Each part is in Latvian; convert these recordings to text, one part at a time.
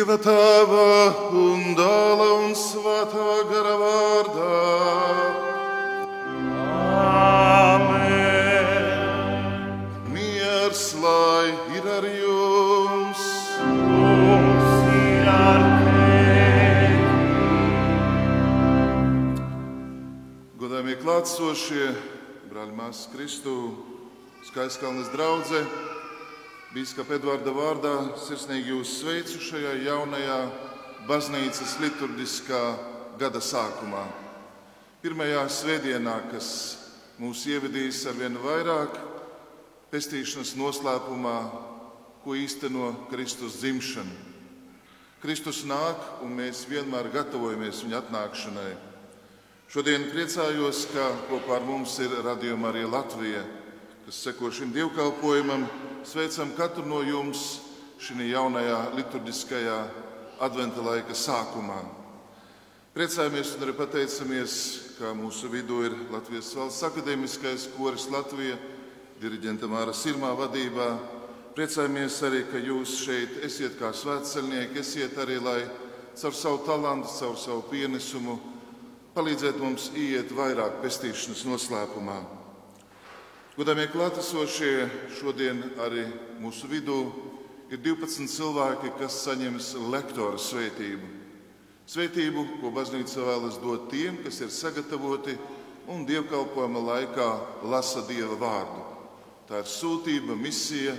Dieva tēva un dēla un svētā gara vārdā. Miers lai ir ar jums! Godājumie klātsošie, brāļi, māsas Kristu, Skaiskalnes draudzē, Bīskapa Edvarda vārdā sirsnīgi jūs sveicu šajā jaunajā baznīcas liturgiskā gada sākumā. Pirmajā svētdienā, kas mūs ievedīs ar vien vairāk pestīšanas noslēpumā, ko īsteno Kristus dzimšanu. Kristus nāk, un mēs vienmēr gatavojamies viņa atnākšanai. Šodien priecājos, ka kopā ar mums ir radījuma arī Latvija, kas seko šim dievkalpojumam. Sveicam katru no jums šajā jaunajā liturgiskajā adventa laika sākumā. Priecājamies un arī pateicamies, ka mūsu vidū ir Latvijas valsts akadēmiskais koris Latvija, diriģenta Māra Sirmā vadībā. Priecājamies arī, ka jūs šeit esat kā svētceļnieki, esiet arī, lai caur savu talantu, caur savu pienesumu palīdzēt mums iet vairāk pestīšanas noslēpumā. Godāmie klātesošie, šodien arī mūsu vidū ir 12 cilvēki, kas saņems lektora svētību. Svētību, ko baznīca vēlas dot tiem, kas ir sagatavoti un dievkalpojuma laikā lasa Dieva vārdu. Tā ir sūtība, misija.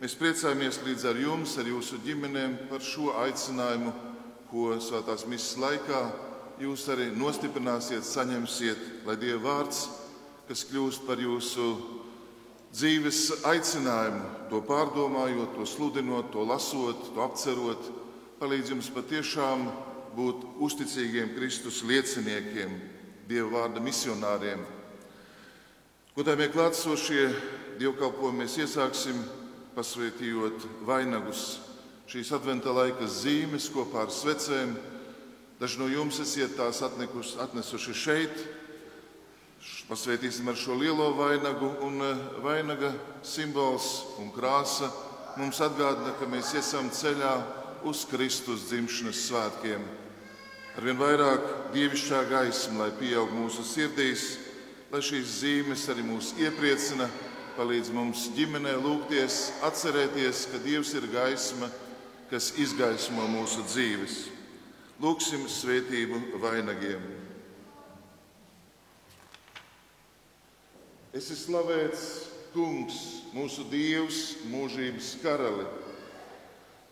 Mēs priecājamies līdz ar jums, ar jūsu ģimenēm par šo aicinājumu, ko svētās misijas laikā jūs arī nostiprināsiet, saņemsiet, lai Dieva vārds, kas kļūst par jūsu dzīves aicinājumu, to pārdomājot, to sludinot, to lasot, to apcerot, palīdz jums patiešām būt uzticīgiem Kristus lieciniekiem, Dieva vārda misionāriem. Godājumie klātsošie dievkalpojumi mēs iesāksim pasvētījot vainagus šīs adventa laika zīmes kopā ar svecēm. Daži no jums esat tās atnekus, atnesuši šeit. Pasvētīsim ar šo lielo vainagu, un vainaga simbols un krāsa mums atgādina, ka mēs esam ceļā uz Kristus dzimšanas svētkiem. Arvien vairāk dievišķā gaisma, lai pieaug mūsu sirdīs, lai šīs zīmes arī mūs iepriecina, palīdz mums ģimenē lūgties, atcerēties, ka Dievs ir gaisma, kas izgaismo mūsu dzīves. Lūksim svētību vainagiem. Es esmu slavēts, Kungs, mūsu Dievs, mūžības karali.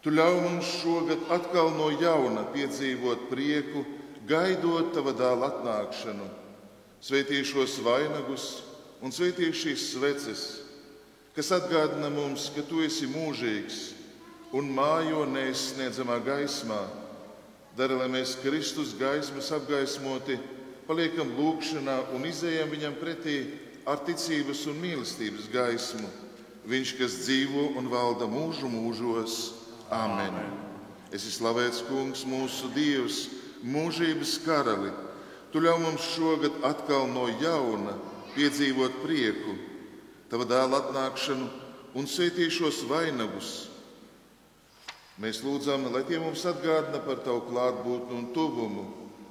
Tu ļauj mums šogad atkal no jauna piedzīvot prieku, gaidot tava dēla atnākšanu. Sveitīšos vainagus un sveitīšu šīs sveces, kas atgādina mums, ka tu esi mūžīgs un mājo neizsniedzamā gaismā. Dari, lai mēs Kristus gaismas apgaismoti, paliekam lūgšanā un izējam viņam pretī ar ticības un mīlestības gaismu. Viņš, kas dzīvo un valda mūžu mūžos, Āmen. Es esmu slavēts Kungs, mūsu Dievs, mūžības karali. Tu ļauj mums šogad atkal no jauna piedzīvot prieku, tava dēla atnākšanu un sveitīšos vainagus. Mēs lūdzam, lai tie mums atgādina par tavu klātbūtni un tuvumu.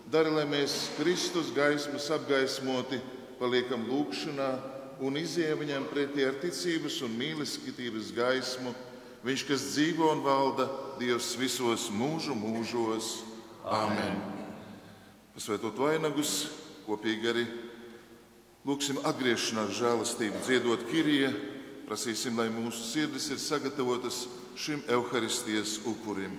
Dari, lai mēs Kristus gaismas apgaismoti paliekam lūgšanā un izējam viņam pretī ar ticības un mīlestības gaismu. Viņš, kas dzīvo un valda Dievs visos mūžu mūžos. Āmen! Pasvētot vainagus, kopīgi arī lūgsim atgriešanās žēlastību, dziedot Kiriju, prasīsim, lai mūsu sirdis ir sagatavotas šim evaharistijas upurim.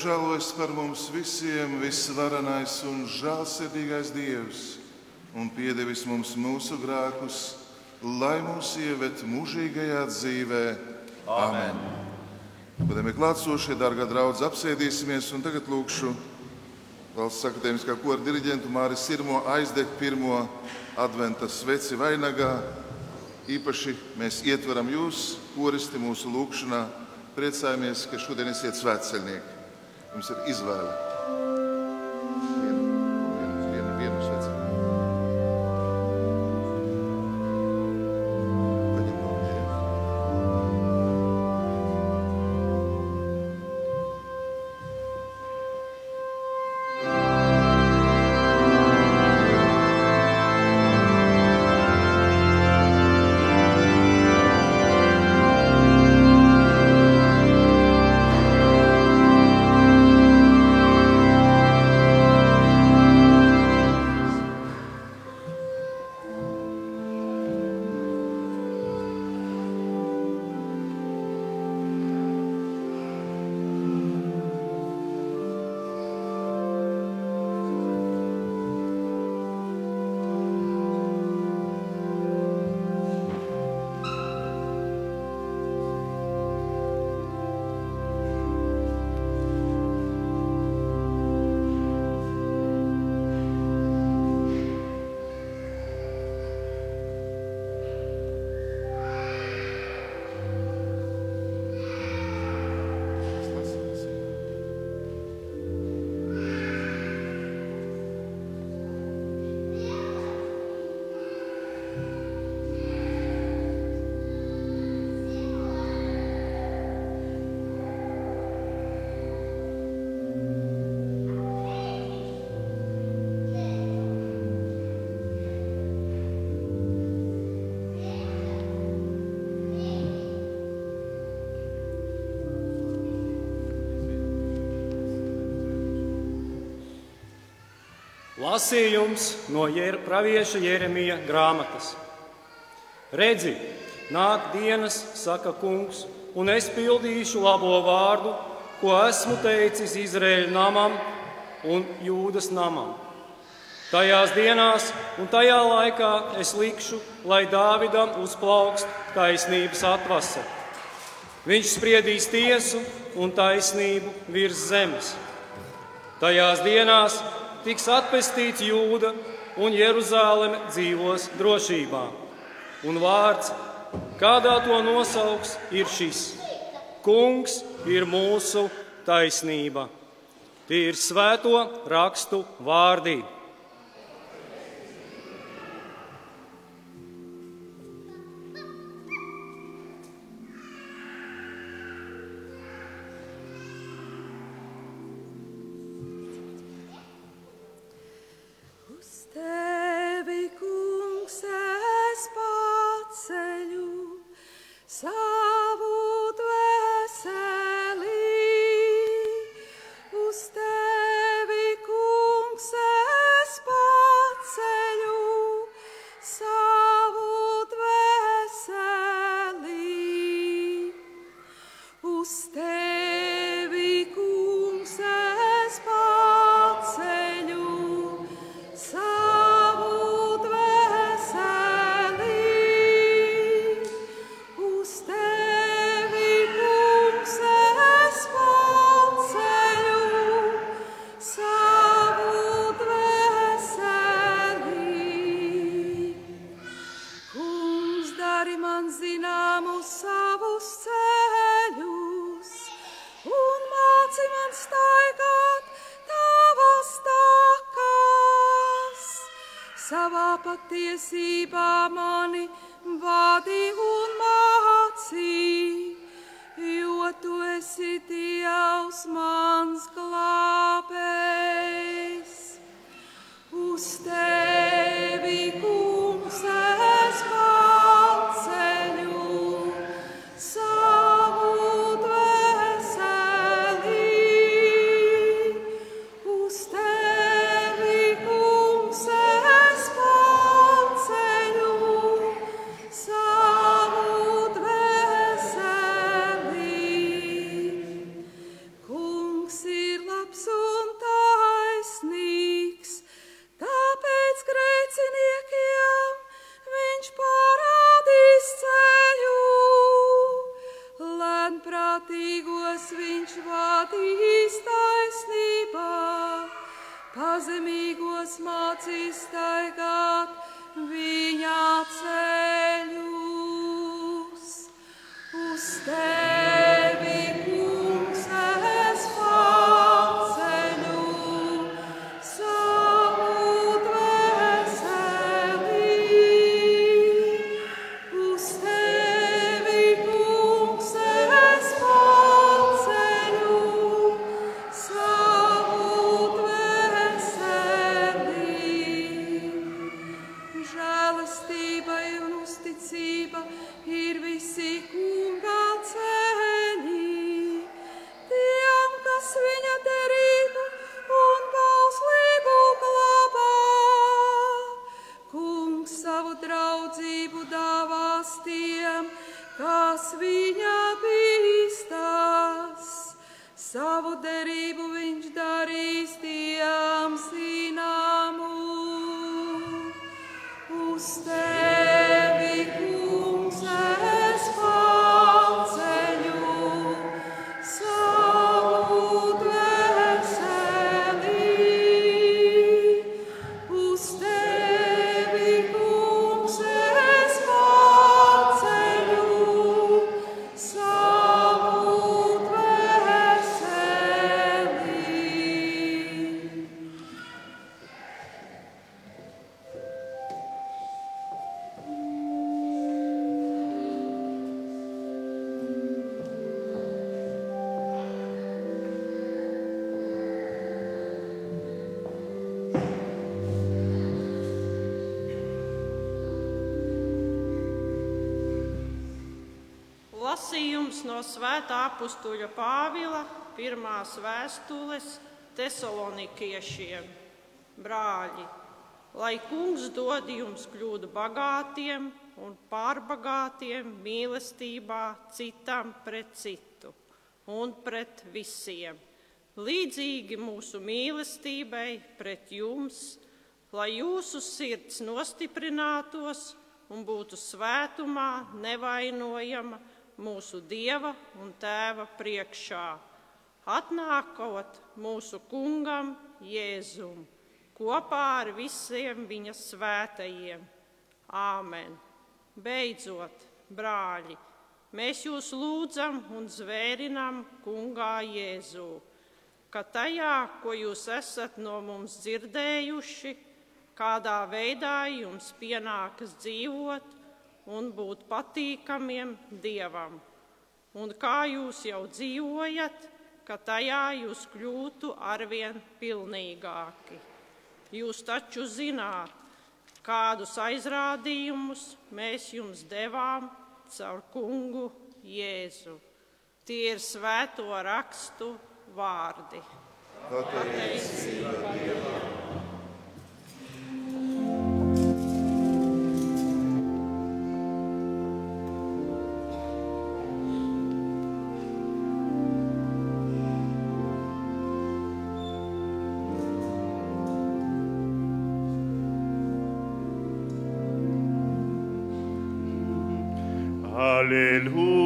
Apžēlojas par mums visiem visvarenais un žēlsirdīgais Dievs un piedevis mums mūsu grēkus, lai mūs ieved mūžīgajā dzīvē. Amen! Godamie klātsošie, dārgā draudzē, apsēdīsimies un tagad lūkšu Valsts akadēmiskā kora diriģentu Māris Sirmo aizdegt pirmo adventa sveci vainagā. Īpaši mēs ietveram jūs, koristi, mūsu lūgšanā. Priecājamies, ka šodien esat svētceļnieki. Jums ir izvēle. Lasījums no pravieša Jeremija grāmatas. Redzi, nāk dienas, saka kungs, un es pildīšu labo vārdu, ko esmu teicis Izraēļa namam un Jūdas namam. Tajās dienās un tajā laikā es likšu, lai Dāvidam uzplaukst taisnības atvase. Viņš spriedīs tiesu un taisnību virs zemes. Tajās dienās tiks atpestīts Jūda un Jeruzaleme dzīvos drošībā. Un vārds, kādā to nosauks, ir šis: Kungs ir mūsu taisnība. Tie ir svēto rakstu vārdība. No Svētā apstuļa Pāvila pirmās vēstules Tesalonikiešiem. Brāļi, lai kungs dod jums kļūt bagātiem un pārbagātiem mīlestībā citam pret citu un pret visiem. Līdzīgi mūsu mīlestībai pret jums, lai jūsu sirds nostiprinātos un būtu svētumā nevainojama mūsu Dieva un Tēva priekšā, atnākot mūsu kungam Jēzum kopā ar visiem viņa svētajiem. Āmen! Beidzot, brāļi, mēs jūs lūdzam un zvērinam kungā Jēzū, ka tajā, ko jūs esat no mums dzirdējuši, kādā veidā jums pienākas dzīvot un būt patīkamiem Dievam, un kā jūs jau dzīvojat, ka tajā jūs kļūtu arvien pilnīgāki. Jūs taču zināt, kādus aizrādījumus mēs jums devām caur kungu Jēzu. Tie ir svēto rakstu vārdi. Hallelujah.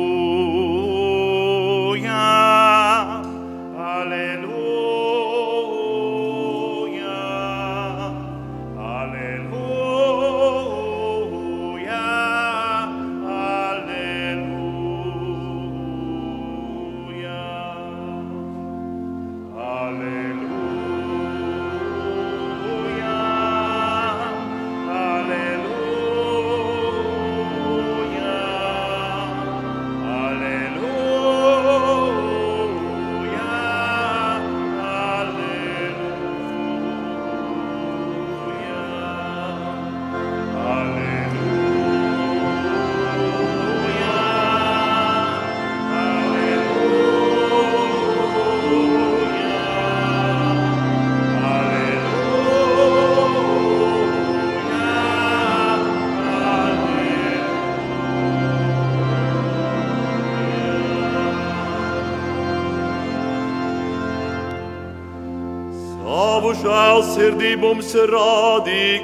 Mums rādīja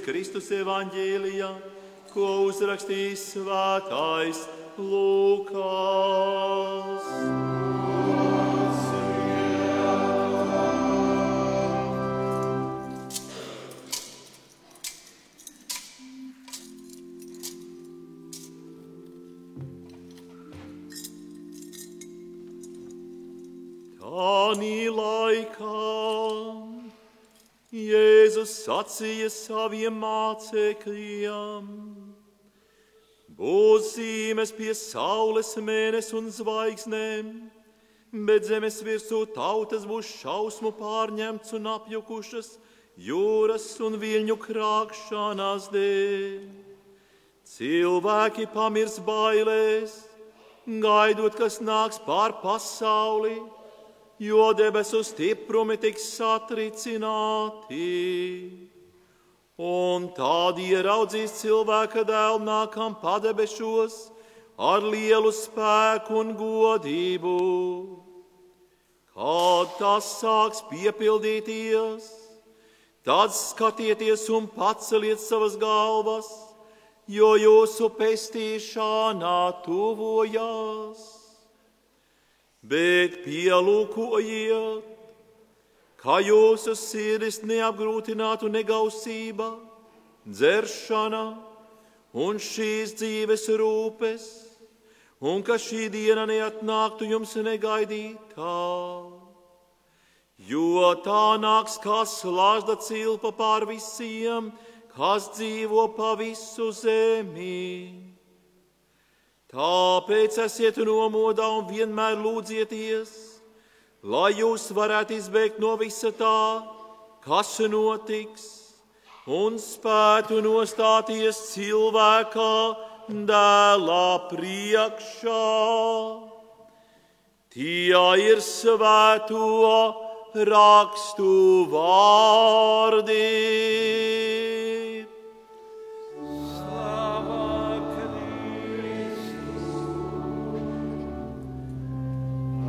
Jēzus Kristus evaņģēlijā, ko uzrakstīs svētais Lūkas. Sacīja saviem mācekļiem: Būs zīmes pie saules, mēnesis un zvaigznēm, bet zemes virsū tautas būs šausmu pārņemts un apjukušas jūras un viļņu krākšanās dēļ. Cilvēki pamirs bailēs, gaidot, kas nāks pār pasauli jo debesu stiprumi tiks satricināti. Un tādi ieraudzīs cilvēka dēlu nākam padebešos ar lielu spēku un godību. Kad tas sāks piepildīties, tad skatieties un paceliet savas galvas, jo jūsu pestīšana tuvojas bet pielūkojiet, kā jūsu sirdis neapgrūtinātu negausība, dzeršana un šīs dzīves rūpes, un ka šī diena neatnāktu jums negaidītā. Jo tā nāks kā slāzda cilpa pār visiem, kas dzīvo pa visu zemi. Tāpēc esiet nomodā un vienmēr lūdzieties, lai jūs varētu izbēgt no visa tā, kas notiks, un spētu nostāties cilvēkā dēlā priekšā. Tie ir svēto rakstu vārdi.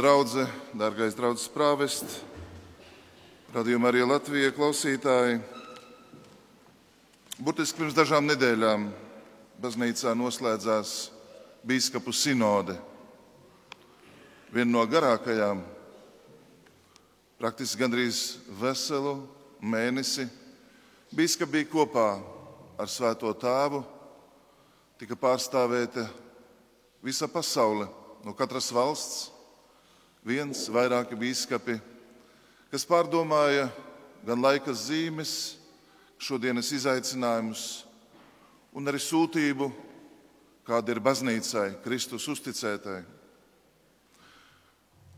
Draudzē, dārgais draugs prāvest, radījumā arī Latvijas klausītāji. Burtiski pirms dažām nedēļām baznīcā noslēdzās biskupu sinode. Viena no garākajām, praktiski gandrīz veselu mēnesi. Biskupi bija kopā ar Svēto Tēvu, tika pārstāvēta visa pasaule, no katras valsts, viens, vairāki biskupi, kas pārdomāja gan laika zīmes, šodienas izaicinājumus un arī sūtību, kāda ir baznīcai, Kristus uzticētai.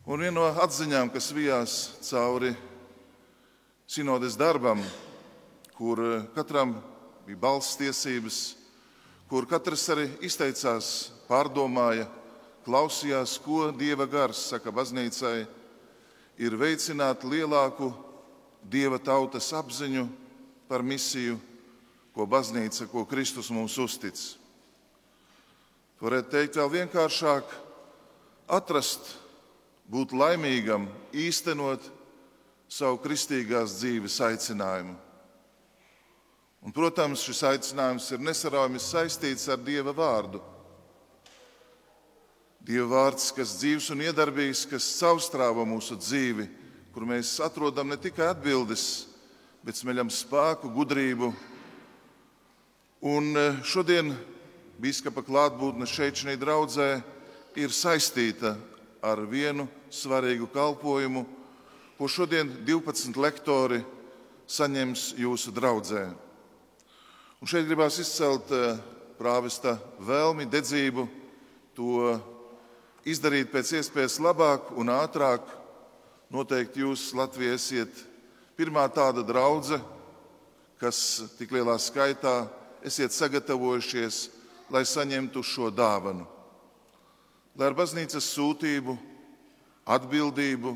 Un viena no atziņām, kas vijās cauri sinodes darbam, kur katram bija balss tiesības, kur katrs arī izteicās, pārdomāja, klausījās, ko Dieva gars saka baznīcai, ir veicināt lielāku Dieva tautas apziņu par misiju, ko baznīca, ko Kristus mums uztic. Varētu teikt vēl vienkāršāk, atrast, būt laimīgam, īstenot savu kristīgās dzīves aicinājumu. Un, protams, šis aicinājums ir nesaraujami saistīts ar Dieva vārdu. Dieva vārds, kas dzīves un iedarbīgs, kas caurstrāva mūsu dzīvi, kur mēs atrodam ne tikai atbildes, bet smeļam spēku, gudrību. Un eh, šodien biskupa klātbūtne šeit, šajā draudzē, ir saistīta ar vienu svarīgu kalpojumu, ko šodien 12 lektori saņems jūsu draudzē. Un šeit gribās izcelt eh, prāvesta vēlmi, dedzību, to izdarīt pēc iespējas labāk un ātrāk. Noteikti jūs Latvijā esat pirmā tāda draudzene, kas tik lielā skaitā esiet sagatavojušies, lai saņemtu šo dāvanu. Lai ar baznīcas sūtību, atbildību,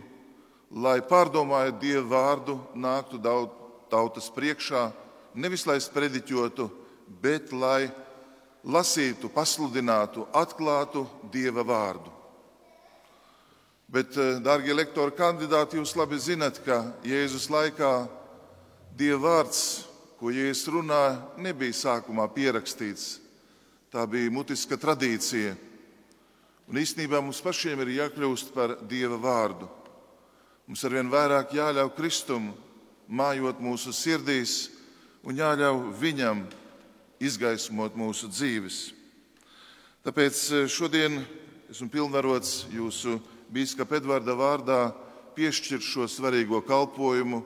lai pārdomājot Dievu vārdu, nāktu tautas priekšā, nevis lai sprediķotu, bet lai lasītu, pasludinātu, atklātu Dieva vārdu. Bet, eh, dārgie lektori, kandidāti, jūs labi zinat, ka Jēzus laikā Dieva vārds, ko Jēzus runāja, nebija sākumā pierakstīts. Tā bija mutiska tradīcija. Un īstenībā mums pašiem ir jākļūst par Dieva vārdu. Mums arvien vairāk jāļauj Kristum mājot mūsu sirdīs un jāļauj Viņam izgaismot mūsu dzīves. Tāpēc eh, šodien esmu pilnvarots jūsu biskupa Edvarda vārdā piešķirt šo svarīgo kalpošanu,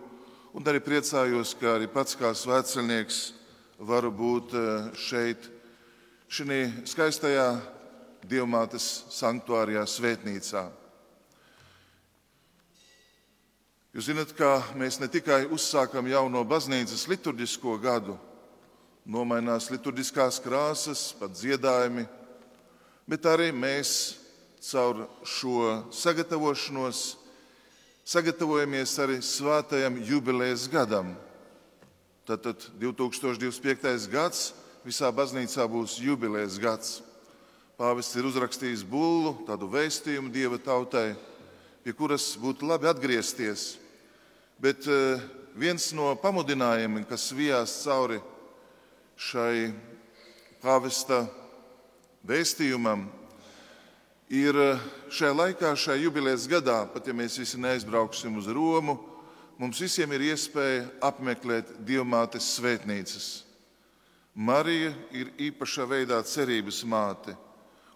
un arī priecājos, ka arī pats kā svētceļnieks varu būt eh, šeit, šajā skaistajā Dievmātes sanktuārijā, svētnīcā. Jūs zināt, ka mēs ne tikai uzsākam jauno baznīcas liturģisko gadu, nomainās liturģiskās krāsas, pat dziedājumi, bet arī mēs caur šo sagatavošanos sagatavojamies arī svētajam jubilejas gadam. Tātad 2025. gads visā baznīcā būs jubilejas gads. Pāvests ir uzrakstījis bullu, tādu vēstījumu dieva tautai, pie kuras būtu labi atgriezties. Bet eh, viens no pamudinājumiem, kas vijās cauri šai pāvesta vēstījumam, ir eh, šajā laikā, šajā jubilejas gadā, pat ja mēs visi neaizbrauksim uz Romu, mums visiem ir iespēja apmeklēt dievmātes svētnīcas. Marija ir īpašā veidā cerības māte,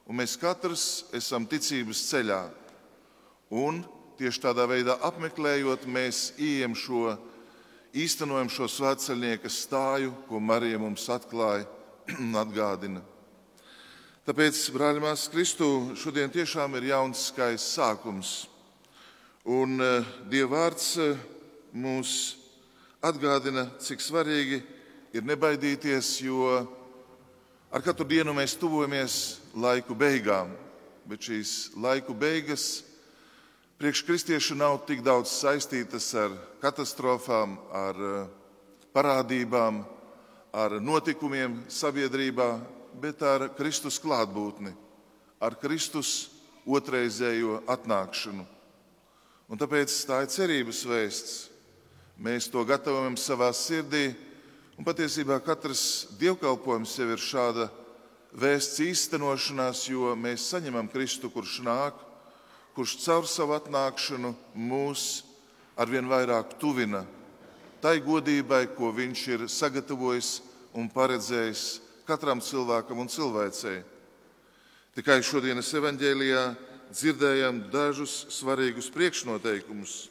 un mēs katrs esam ticības ceļā. Un tieši tādā veidā apmeklējot, mēs ieejam šo, īstenojam šo svētceļnieka stāju, ko Marija mums atklāja un atgādina. Tāpēc, brāļi, māsas Kristu, šodien tiešām ir jauns, skaists sākums. Un uh, Dieva vārds uh, mums atgādina, cik svarīgi ir nebaidīties, jo ar katru dienu mēs tuvojamies laiku beigām. Bet šīs laiku beigas priekškristieši nav tik daudz saistītas ar katastrofām, ar eh, parādībām, ar notikumiem sabiedrībā, bet ar Kristus klātbūtni, ar Kristus otrreizējo atnākšanu. Un tāpēc tā ir cerības vēsts. Mēs to gatavojam savā sirdī, un patiesībā katrs dievkalpojums jau ir šāda vēsts īstenošanās, jo mēs saņemam Kristu, kurš nāk kurš caur savu atnākšanu mūs arvien vairāk tuvina tai godībai, ko viņš ir sagatavojis un paredzējis katram cilvēkam un cilvēcei. Tikai šodienas evanģēlijā dzirdējām dažus svarīgus priekšnoteikumus.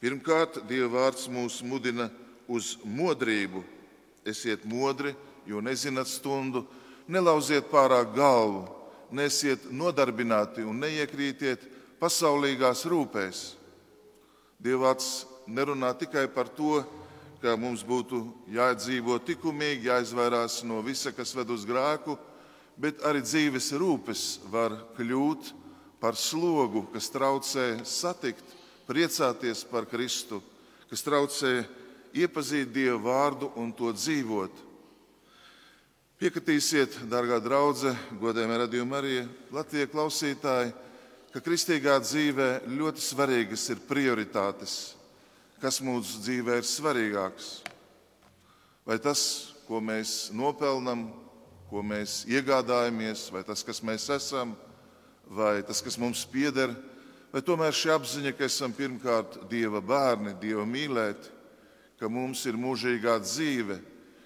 Pirmkārt, Dieva vārds mūs mudina uz modrību. Esiet modri, jo nezināt stundu, nelauziet pārāk galvu, nesiet nodarbināti un neiekrītiet pasaulīgās rūpēs. Dievāts nerunā tikai par to, ka mums būtu jādzīvo likumīgi, jāizvairās no visa, kas ved uz grēku, bet arī dzīves rūpes var kļūt par slogu, kas traucē satikt, priecāties par Kristu, kas traucē iepazīt Dievu vārdu un to dzīvot. Piekritīsiet, dārgā draudzene, godējumā radījuma arī Latvijas klausītāji ka kristīgā dzīvē ļoti svarīgas ir prioritātes, kas mūsu dzīvē ir svarīgāks. Vai tas, ko mēs nopelnām, ko mēs iegādājamies, vai tas, kas mēs esam, vai tas, kas mums pieder, vai tomēr šī apziņa, ka esam pirmkārt Dieva bērni, Dieva mīlēti, ka mums ir mūžīgā dzīve,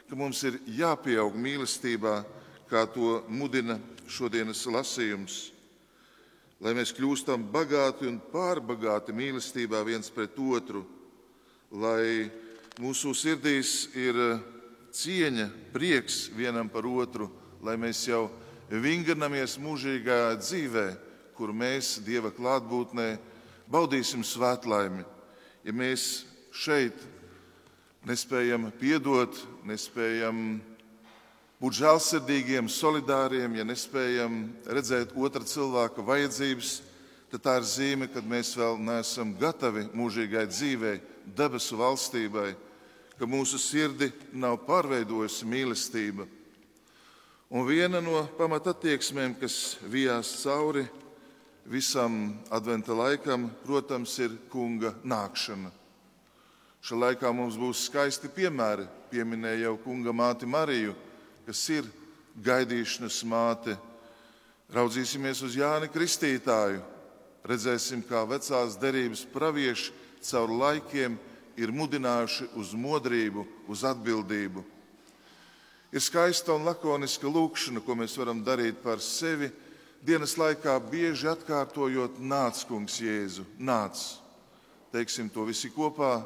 ka mums ir jāpieaug mīlestībā, kā to mudina šodienas lasījums lai mēs kļūstam bagāti un pārbagāti mīlestībā viens pret otru, lai mūsu sirdīs ir cieņa, prieks vienam par otru, lai mēs jau vingrinamies mūžīgā dzīvē, kur mēs Dieva klātbūtnē baudīsim svētlaimi. Ja mēs šeit nespējam piedot, nespējam būt žēlsirdīgiem, solidāriem, ja nespējam redzēt otra cilvēka vajadzības, tad tā ir zīme, ka mēs vēl neesam gatavi mūžīgai dzīvei, debesu valstībai, ka mūsu sirdi nav pārveidojusi mīlestība. Un viena no pamatattieksmēm, kas vijās cauri visam adventa laikam, protams, ir kunga nākšana. Šajā laikā mums būs skaisti piemēri. Pieminēja jau kunga māti Mariju, kas ir gaidīšanas māte. Raudzīsimies uz Jāni Kristītāju, redzēsim, kā vecās derības pravieši caur laikiem ir mudinājuši uz modrību, uz atbildību. Ir skaista un lakoniska lūkšana, ko mēs varam darīt par sevi. Dienas laikā bieži atkārtojot, nāc, kungs, Jēzu, nāc. Teiksim to visi kopā,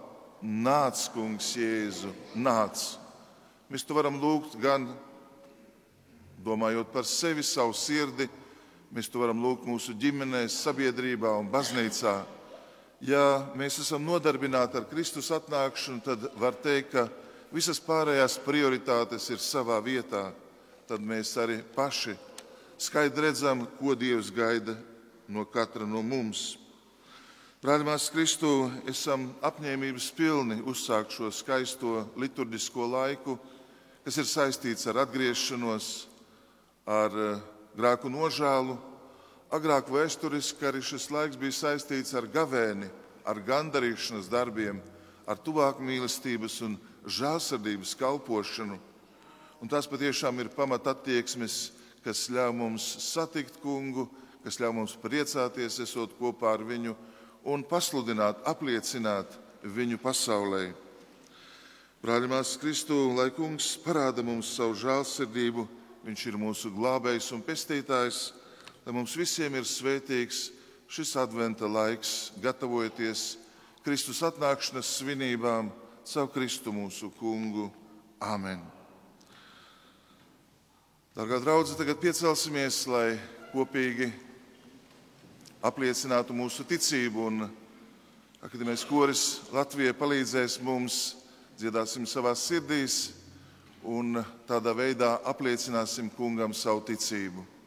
nāc, kungs, Jēzu, nāc. Mēs to varam lūgt gan domājot par sevi, savu sirdi, mēs to varam lūgt mūsu ģimenēs, sabiedrībā un baznīcā. Ja mēs esam nodarbināti ar Kristus atnākšanu, tad var teikt, ka visas pārējās prioritātes ir savā vietā. Tad mēs arī paši skaidri redzam, ko Dievs gaida no katra no mums. Brāļamās Kristu, esam apņēmības pilni uzsākt šo skaisto liturģisko laiku, kas ir saistīts ar atgriešanos, ar eh, grēku nožēlu. Agrāk vēsturiski arī šis laiks bija saistīts ar gavēni, ar gandarīšanas darbiem, ar tuvāku mīlestības un žēlsirdības kalpošanu. Un tas patiešām ir pamatattieksmes, kas ļauj mums satikt kungu, kas ļauj mums priecāties, esot kopā ar viņu un pasludināt, apliecināt viņu pasaulē. Brāļamās Kristu, lai kungs parāda mums savu žēlsirdību, viņš ir mūsu glābējs un pestītājs, lai mums visiem ir svētīgs šis adventa laiks, gatavojoties Kristus atnākšanas svinībām caur Kristu mūsu kungu. Āmen! Darbā draudzē, tagad piecelsimies, lai kopīgi apliecinātu mūsu ticību. Akadēmijas koris Latvijai palīdzēs mums dziedāsim savā sirdīs un tādā veidā apliecināsim kungam savu ticību.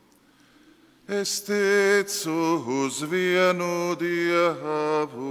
Es ticu uz vienu dievu.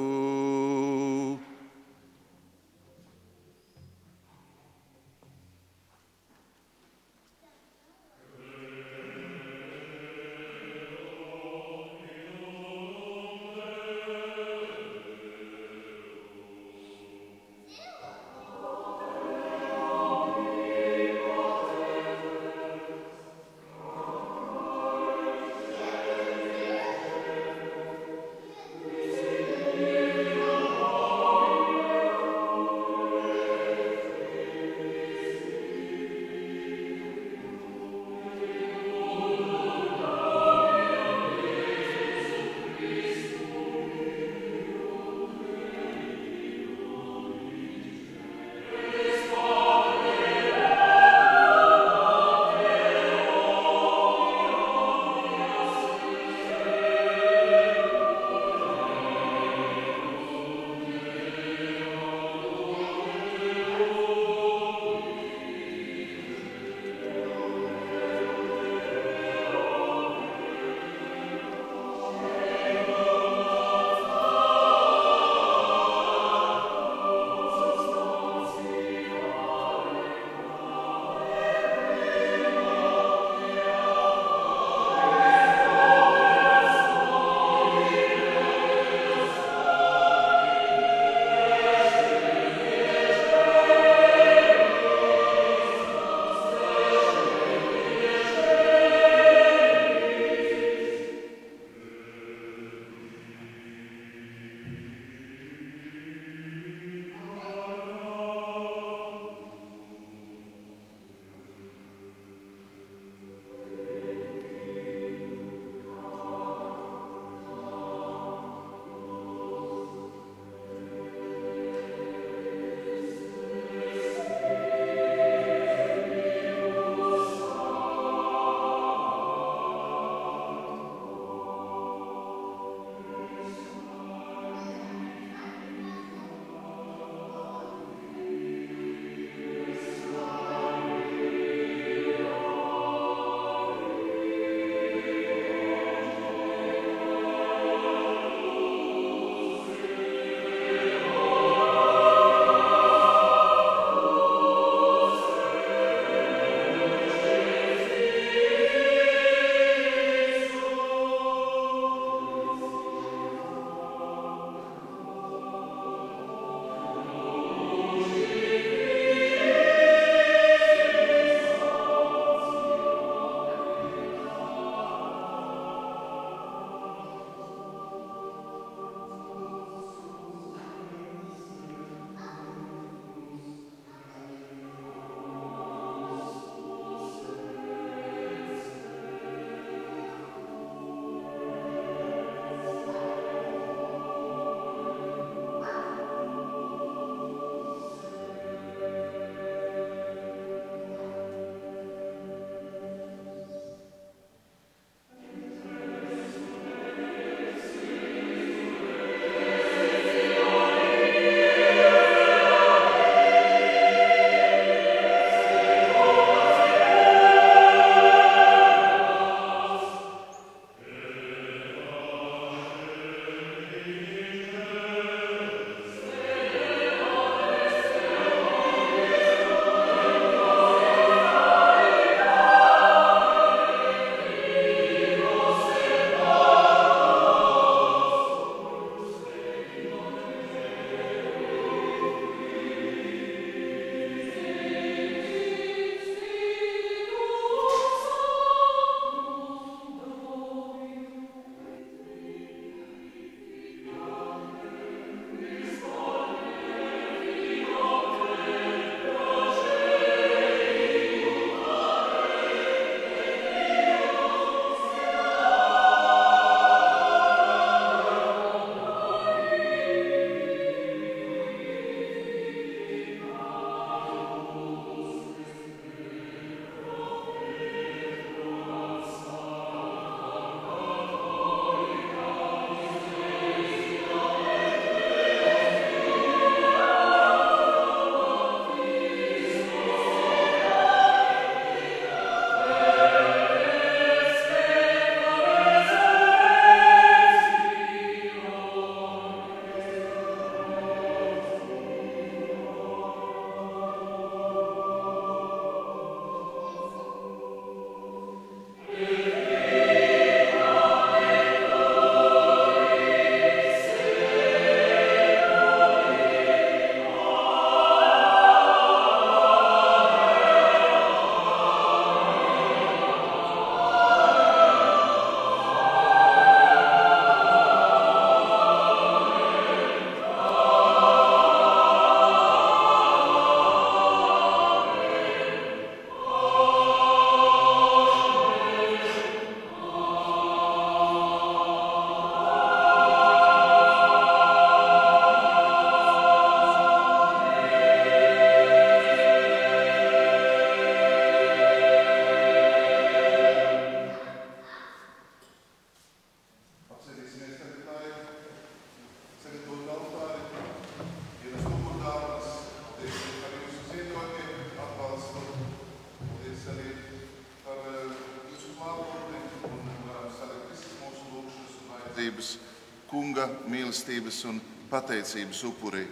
Mīlestības un pateicības upurī.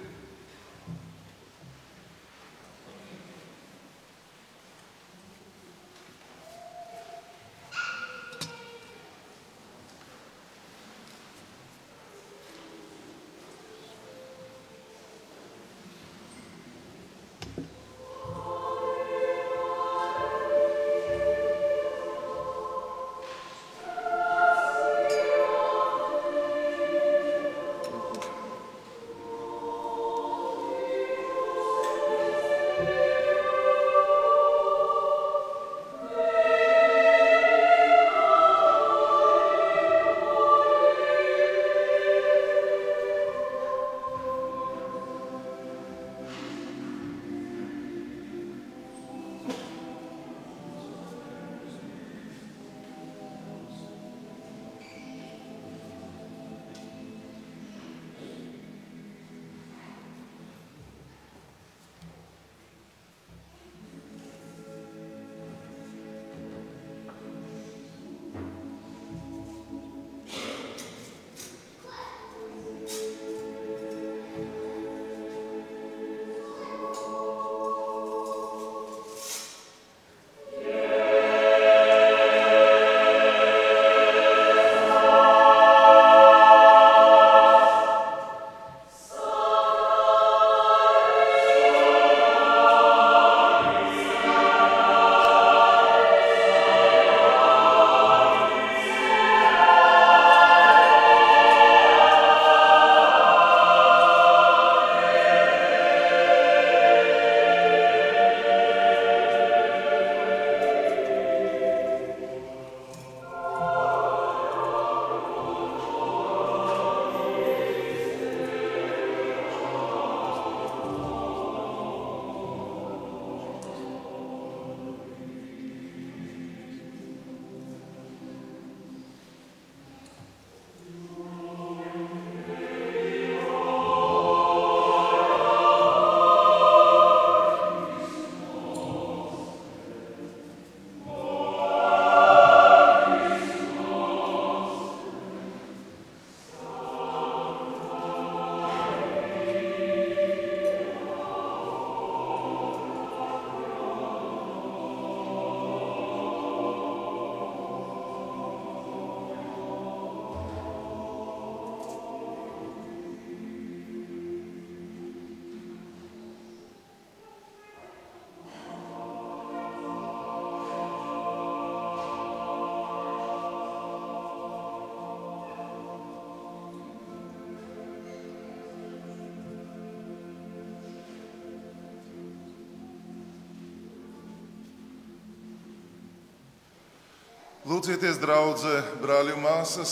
Lūdzieties, draudzē, brāļi un māsas,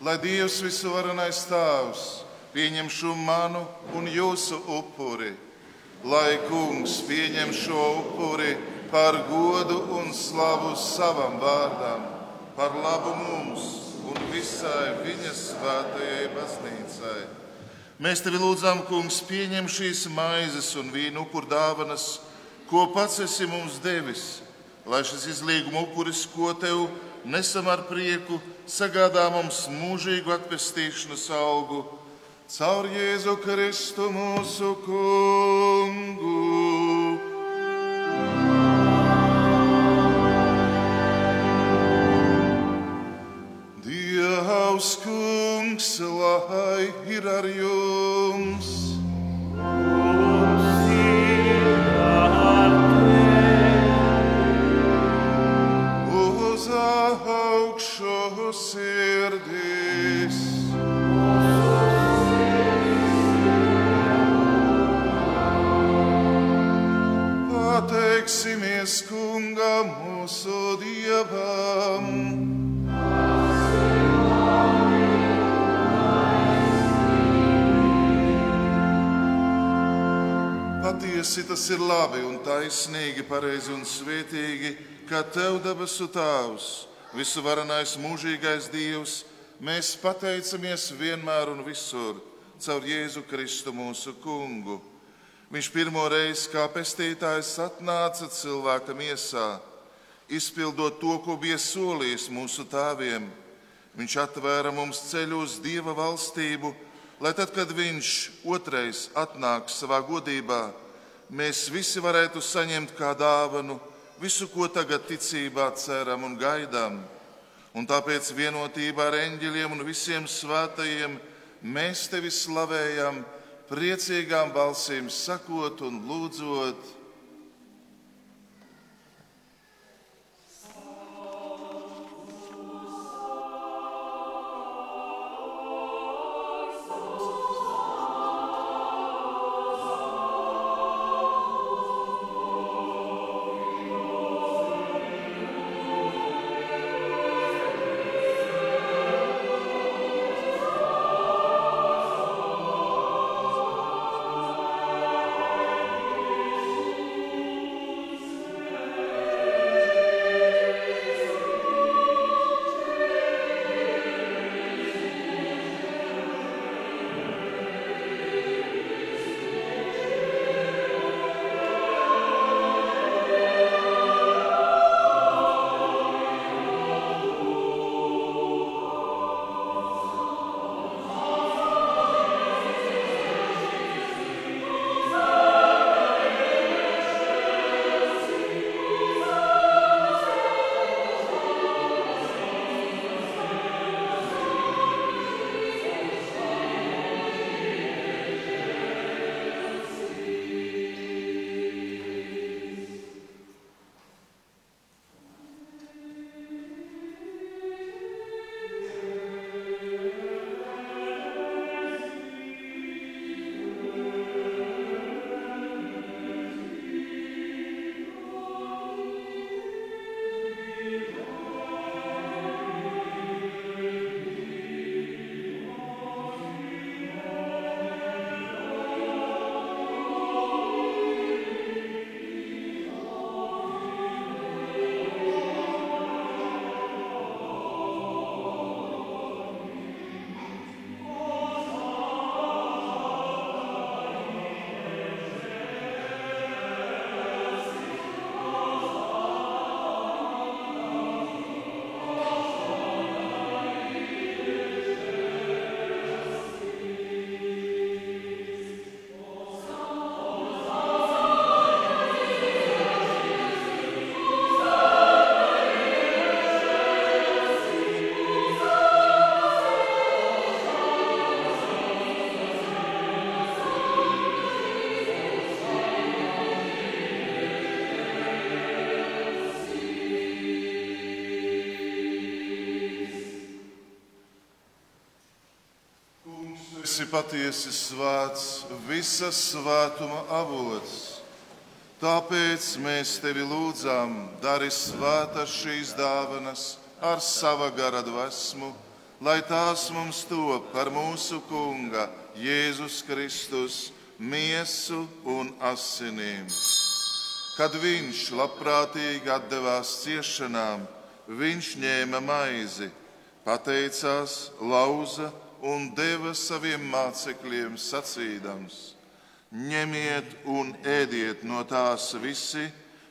lai Dievs visuvarenais tēvs pieņem šo manu un jūsu upuri, lai Kungs pieņem šo upuri par godu un slavu savam vārdam, par labu mums un visai viņa svētajai baznīcai. Mēs tevi lūdzam, Kungs, pieņem šīs maizes un vīnu upur dāvanas, ko pats esi mums devis lai šis izlīguma upuris, ko tev nesam ar prieku, sagādā mums mūžīgu atpestīšanas augu caur Jēzu Kristu mūsu kungu. Tas ir labi un taisnīgi, pareizi un svētīgi, ka Tev debesu Tēvs, visu varenais mūžīgais Dievs, mēs pateicamies vienmēr un visur caur Jēzu Kristu mūsu Kungu. Viņš pirmo reizi kā pestītājs atnāca cilvēka miesā, izpildot to, ko bija solījis mūsu tēviem. Viņš atvēra mums ceļu uz Dieva valstību, lai tad, kad Viņš otrais atnāks savā godībā, mēs visi varētu saņemt kā dāvanu visu, ko tagad ticībā ceram un gaidām. Un tāpēc vienotībā ar eņģeļiem un visiem svētajiem mēs tevi slavējam, priecīgām balsīm sakot un lūdzot. Esi patiesi svēts, visas svētuma avots. Tāpēc mēs tevi lūdzam, dari svētas šīs dāvanas ar sava gara dvēsmu, lai tās mums top par mūsu Kunga Jēzus Kristus miesu un asinīm. Kad viņš labprātīgi atdevās ciešanām, viņš ņēma maizi, pateicās, lauza un deva saviem mācekļiem sacīdams: Ņemiet un ēdiet no tās visi,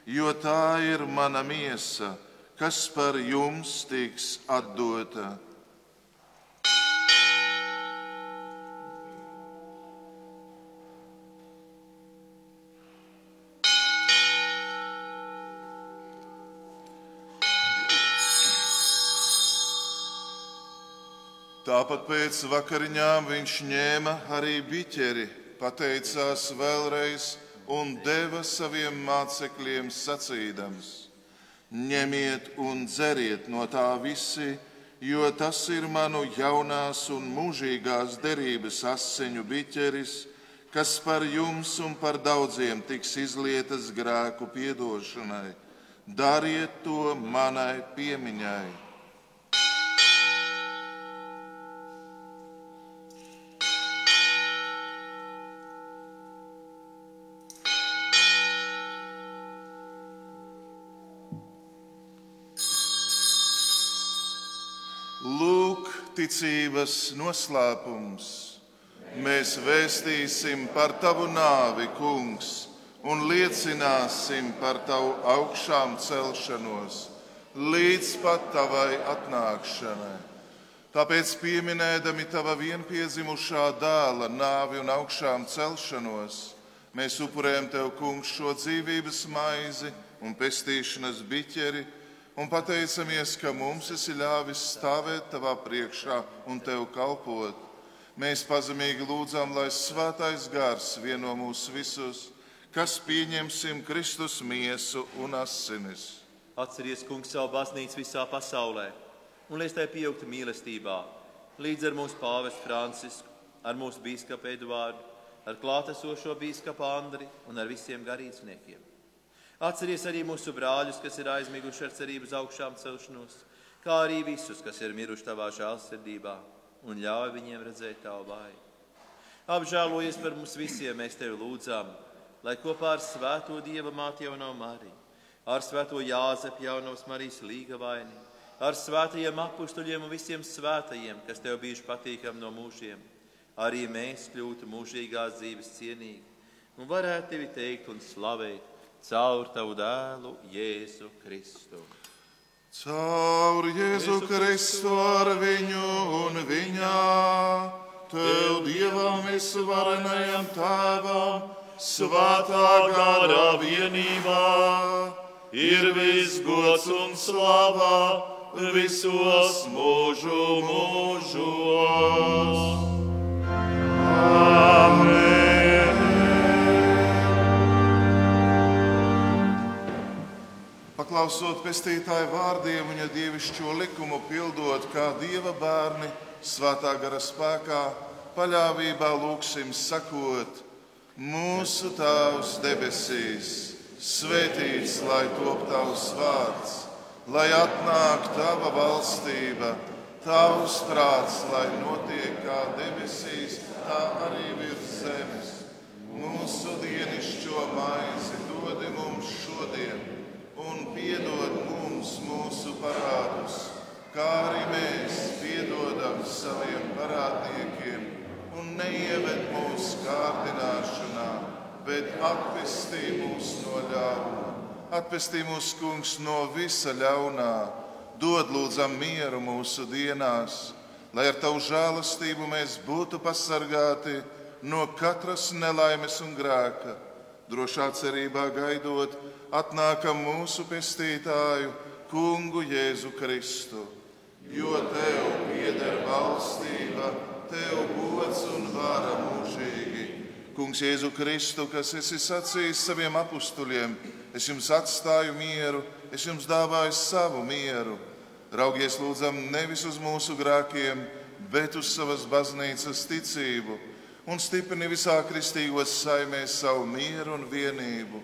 jo tā ir mana miesa, kas par jums tiks atdota. Tāpat pēc vakariņām viņš ņēma arī biķeri, pateicās vēlreiz un deva saviem mācekļiem sacīdams: Ņemiet un dzeriet no tā visi, jo tas ir manu jaunās un mūžīgās derības asiņu biķeris, kas par jums un par daudziem tiks izlietas grēku piedošanai. Dariet to manai piemiņai. Lūk, ticības noslēpums. Mēs vēstīsim par tavu nāvi, kungs, un liecināsim par tavu augšām celšanos līdz pat tavai atnākšanai. Tāpēc, pieminēdami tava vienpiedzimušā dēla nāvi un augšām celšanos, mēs upurējam tev, kungs, šo dzīvības maizi un pestīšanas biķeri un pateicamies, ka mums esi ļāvis stāvēt tavā priekšā un tev kalpot. Mēs pazemīgi lūdzam, lai svētais gars vieno mūs visus, kas pieņemsim Kristus miesu un asinis. Atceries, kungs, savu baznīcu visā pasaulē un liec tai pieaugtu mīlestībā, līdz ar mūsu pāvestu Francisku, ar mūsu bīskapu Eduārdu, ar klātesošo bīskapu Andri un ar visiem garīdzniekiem. Atceries arī mūsu brāļus, kas ir aizmiguši ar cerību uz augšām celšanos, kā arī visus, kas ir miruši tavā žēlsirdībā, un ļauj viņiem redzēt tavu vaigu. Apžēlojies par mums visiem, mēs tevi lūdzām, lai kopā ar Svēto Dieva māti jauno Mariju, ar Svēto Jāzepu jaunos Marijas līga vaini, ar svētajiem apstuļiem un visiem svētajiem, kas tev bijuši patīkami no mūžiem, arī mēs kļūtu mūžīgās dzīves cienīgi un varētu tevi teikt un slavēt caur tavu dēlu Jēzu Kristu. Caur Jēzu Kristu ar viņu un viņā, tev Dievam visvarenajam tēvam, Svētā gara vienībā ir viss gods un slava visos mūžu mūžos. Paklausot pestītāju vārdiem, viņa dievišķo likumu pildot kā dieva bērni, svētā gara spēkā, paļāvībā lūgsim sakot, mūsu Tēvs debesīs, svētīts lai top tavs vārds, lai atnāk tava valstība, tavs prāts, lai notiek kā debesīs, tā arī virs zemes. Mūsu dienascho maizi dod mums šodien, un piedod mums mūsu parādus, kā arī mēs piedodam saviem parādniekiem, un neieved mūsu kārdināšanā, bet atpestī mūs no ļauna. Atpestī mūsu kungs no visa ļaunā, dod lūdzam mieru mūsu dienās, lai ar tavu žēlastību mēs būtu pasargāti no katras nelaimes un grēka. Drošā cerībā gaidot, atnākam mūsu pestītāju, Kungu Jēzu Kristu. Jo tev pieder valstība, tev gods un vara mūžīgi. Kungs Jēzu Kristu, kas esi sacījis saviem apstuļiem, es jums atstāju mieru, es jums dāvāju savu mieru. Raugies, lūdzam, nevis uz mūsu grēkiem, bet uz savas baznīcas ticību un stiprini visā kristīgos saimēs savu mieru un vienību.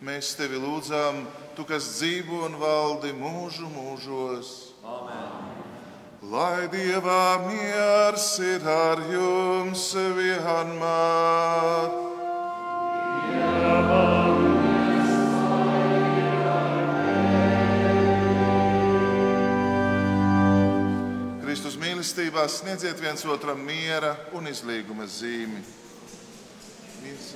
Mēs tevi lūdzām, tu, kas dzīvo un valdi mūžu mūžos. Amen. Lai Dievā miers ir ar jums vienmēr. Kristus mīlestībā sniedziet viens otram miera un izlīguma zīmi. Miers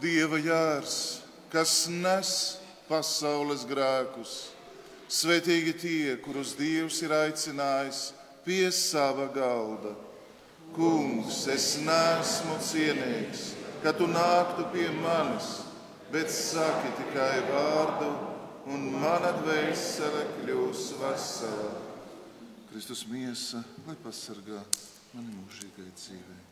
Dieva jārs, kas nes pasaules grēkus. Svetīgi tie, kurus Dievs ir aicinājis pie sava galda. Kungs, es neesmu cienīgs, ka tu nāktu pie manis, bet saki tikai vārdu, un mana dvēsele kļūs vesela. Kristus miesa, lai pasargā mani mūžīgai dzīvei.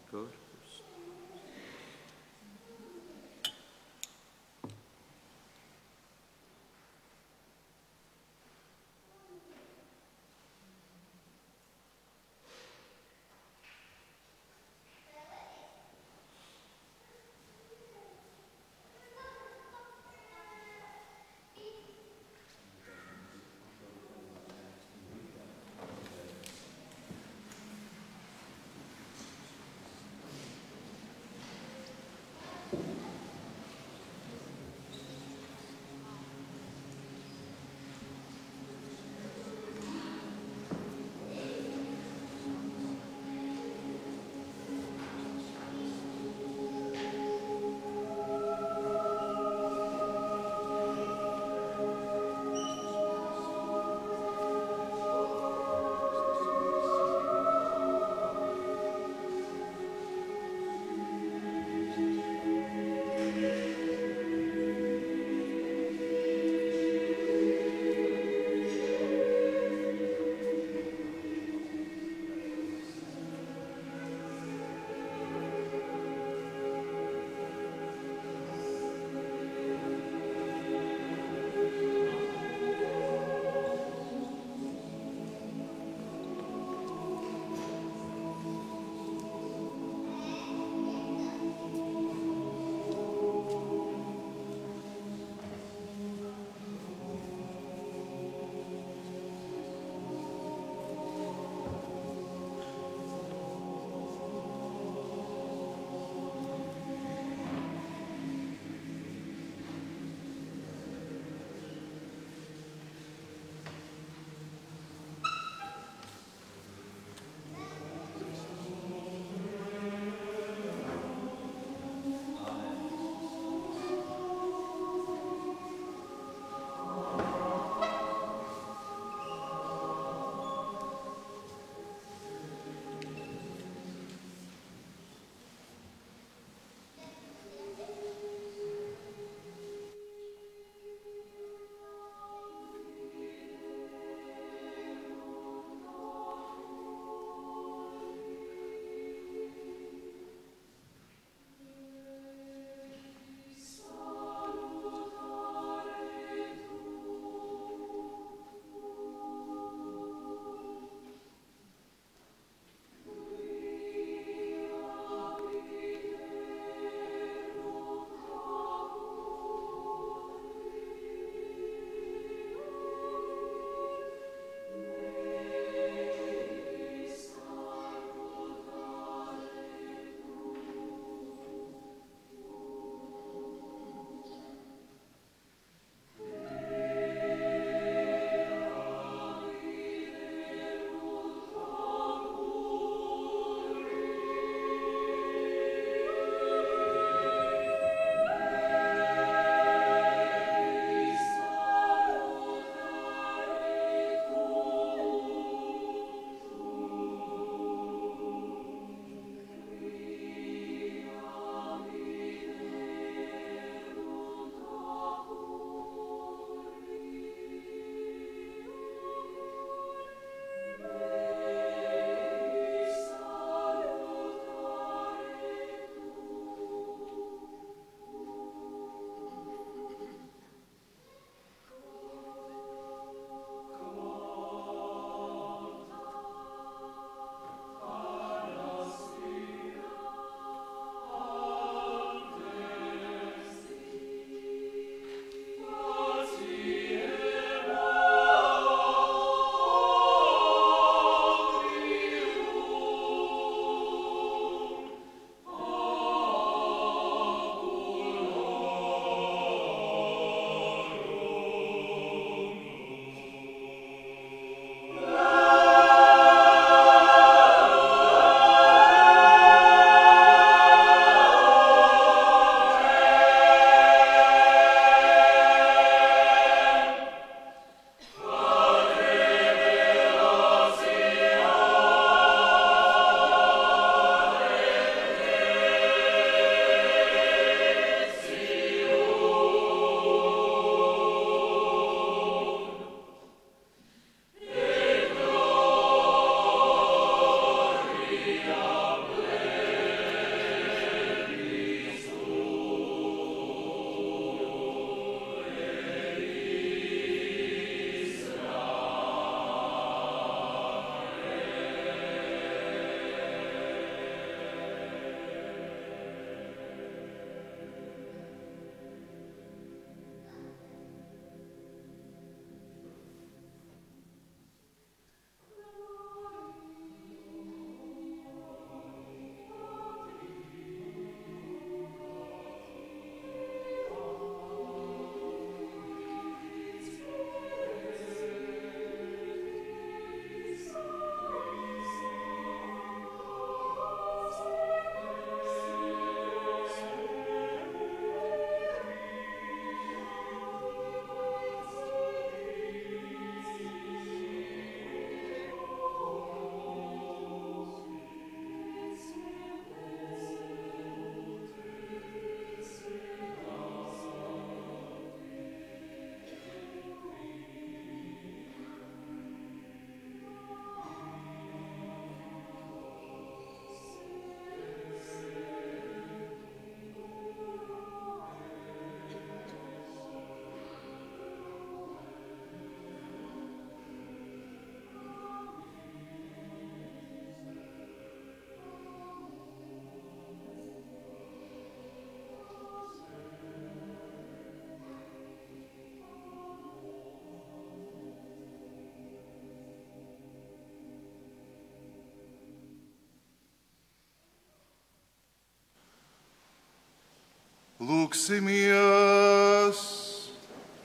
Lūksimies!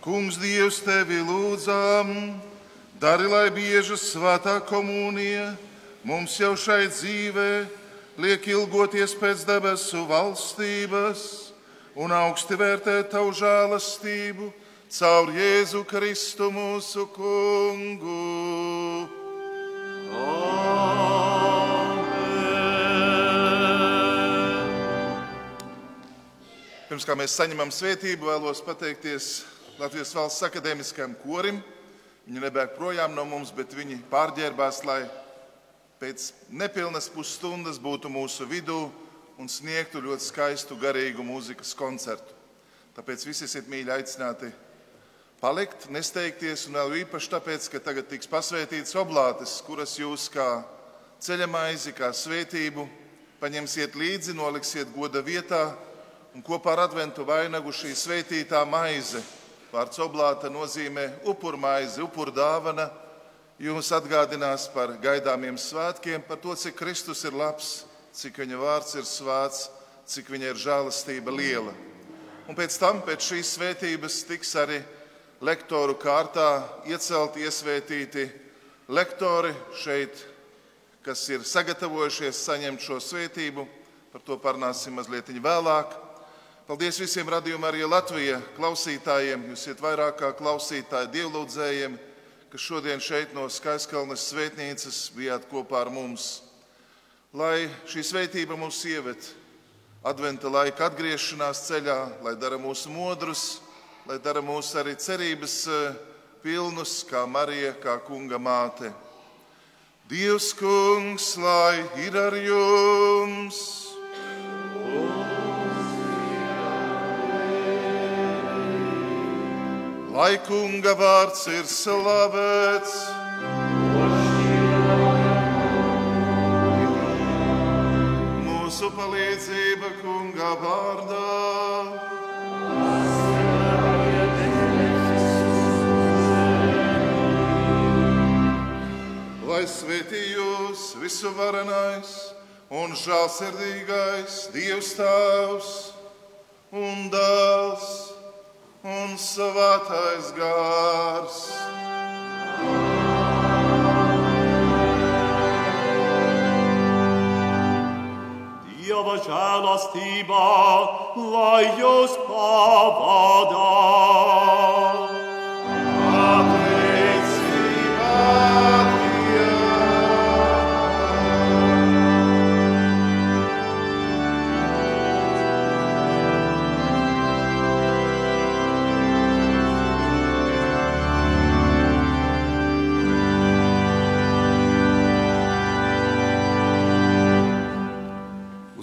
Kungs, Dievs, tevi lūdzam, dari, lai bieža svētā komunija mums jau šai dzīvē liek ilgoties pēc debesu valstības un augsti vērtēt tavu žēlastību caur Jēzu Kristu mūsu kungu. Pirms kā mēs saņemam svētību, vēlos pateikties Latvijas valsts akadēmiskajam korim. Viņi nebēg projām no mums, bet viņi pārģērbās, lai pēc nepilnas pusstundas būtu mūsu vidū un sniegtu ļoti skaistu garīgu mūzikas koncertu. Tāpēc visi esat mīļi aicināti palikt, nesteigties, un vēl īpaši tāpēc, ka tagad tiks pasvētītas oblātes, kuras jūs kā ceļa maizi, kā svētību paņemsiet līdzi, noliksiet goda vietā, un kopā ar adventu vainagu šī svētītā maize, vārds oblāta nozīmē upurmaize, upurdāvana, jums atgādinās par gaidāmiem svētkiem, par to, cik Kristus ir labs, cik viņa vārds ir svēts, cik viņa ir žēlastība liela. Un pēc tam, pēc šīs svētības, tiks arī lektoru kārtā iecelti, iesvētīti lektori šeit, kas ir sagatavojušies saņemt šo svētību. Par to parunāsim mazliet vēlāk. Paldies visiem radījumiem, arī Latvijas klausītājiem. Jūs esat vairāk kā klausītāji dievlūdzējiem, kas šodien šeit no Skaiskalnes svētnīcas bijāt kopā ar mums. Lai šī svētība mums ieved adventa laika atgriešanās ceļā, lai dara mūs modrus, lai dara mūs arī cerības eh, pilnus, kā Marija, kā kunga māte. Dievs, kungs, lai ir ar jums! Lai kunga vārds ir slavēts! Mūsu palīdzība kunga vārdā! Lai svētī jūs visu varenais un žēlsirdīgais Dievs Tēvs un Dēls un Svētais Gārs. Dieva žēlastībā, lai jūs pavadā.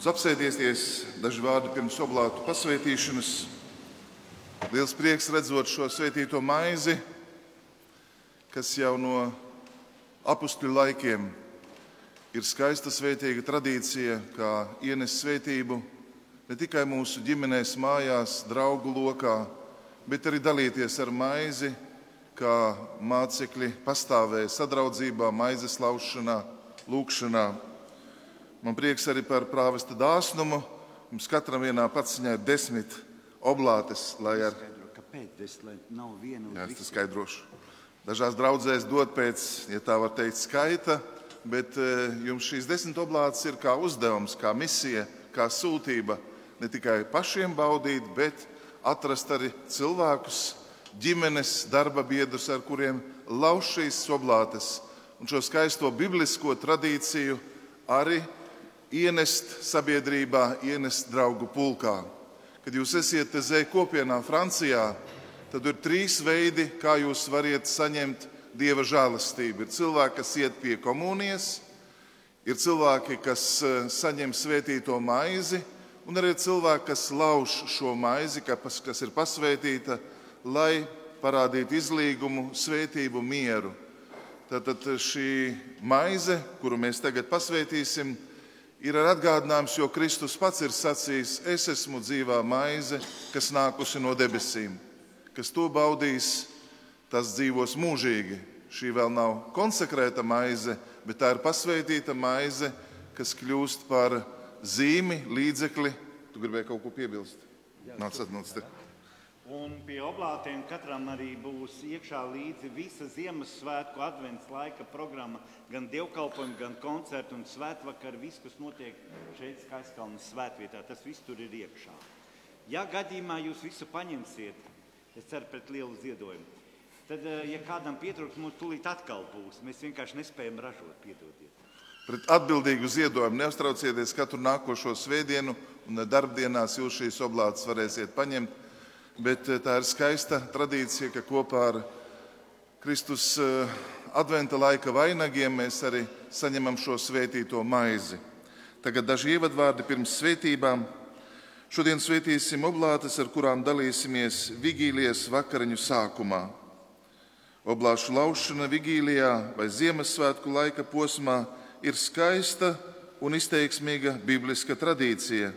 Lūdzu, apsēdieties daži vārdi pirms oblātu pasvētīšanas. Liels prieks redzot šo svētīto maizi, kas jau no apakstuļu laikiem ir skaista svētīga tradīcija, kā ienes svētību ne tikai mūsu ģimenēs, mājās, draugu lokā, bet arī dalīties ar maizi, kā mācekļi pastāvēja sadraudzībā, maizes laušanā, lūkšanā. Man prieks arī par prāvesta dāsnumu. Mums katram vienā paciņā ir desmit oblātes, lai ar Kāpēc tas nav viena uz Jā, es visiem? to skaidrošu. Dažās draudzēs dod pēc, ja tā var teikt, skaita, bet eh, jums šīs desmit oblātes ir kā uzdevums, kā misija, kā sūtība. Ne tikai pašiem baudīt, bet atrast arī cilvēkus, ģimenes, darba biedrus, ar kuriem lauž šīs oblātes un šo skaisto biblisko tradīciju arī ienest sabiedrībā, ienest draugu pulkā. Kad jūs esat zēna kopienā Francijā, tad ir trīs veidi, kā jūs varat saņemt dieva žēlastību. Ir cilvēki, kas iet pie komunijas, ir cilvēki, kas eh, saņem svētīto maizi, un arī cilvēki, kas lauž šo maizi, kas ir pasvētīta, lai parādītu izlīgumu, svētību, mieru. Tātad šī maize, kuru mēs tagad pasvētīsim, ir ar atgādinājums, jo Kristus pats ir sacījis: Es esmu dzīvā maize, kas nākusi no debesīm. Kas to baudīs, tas dzīvos mūžīgi. Šī vēl nav konsekrēta maize, bet tā ir pasvētīta maize, kas kļūst par zīmi, līdzekli. Tu gribēji kaut ko piebilst? Nāc, atnāc. Un pie oblātiem katram arī būs iekšā līdzi visa Ziemassvētku advents laika programma, gan dievkalpojumi, gan koncerti un svētvakar, viss, kas notiek šeit Skaiskalnas svētvietā, tas viss tur ir iekšā. Ja gadījumā jūs visu paņemsiet, es ceru pret lielu ziedojumu, tad, eh, ja kādam pietrūks, mums tūlīt atkal būs. Mēs vienkārši nespējam ražot, piedodiet. Pret atbildīgu ziedojumu neuztraucieties katru nākošo svētdienu, un darbdienās jūs šīs oblātas varēsiet paņemt. Bet eh, tā ir skaista tradīcija, ka kopā ar Kristus eh, adventa laika vainagiem mēs arī saņemam šo svētīto maizi. Tagad daži ievadvārdi pirms svētībām. Šodien svētīsim oblātes, ar kurām dalīsimies vigīlijas vakariņu sākumā. Oblāšu laušana vigīlijā vai Ziemassvētku laika posmā ir skaista un izteiksmīga bibliska tradīcija,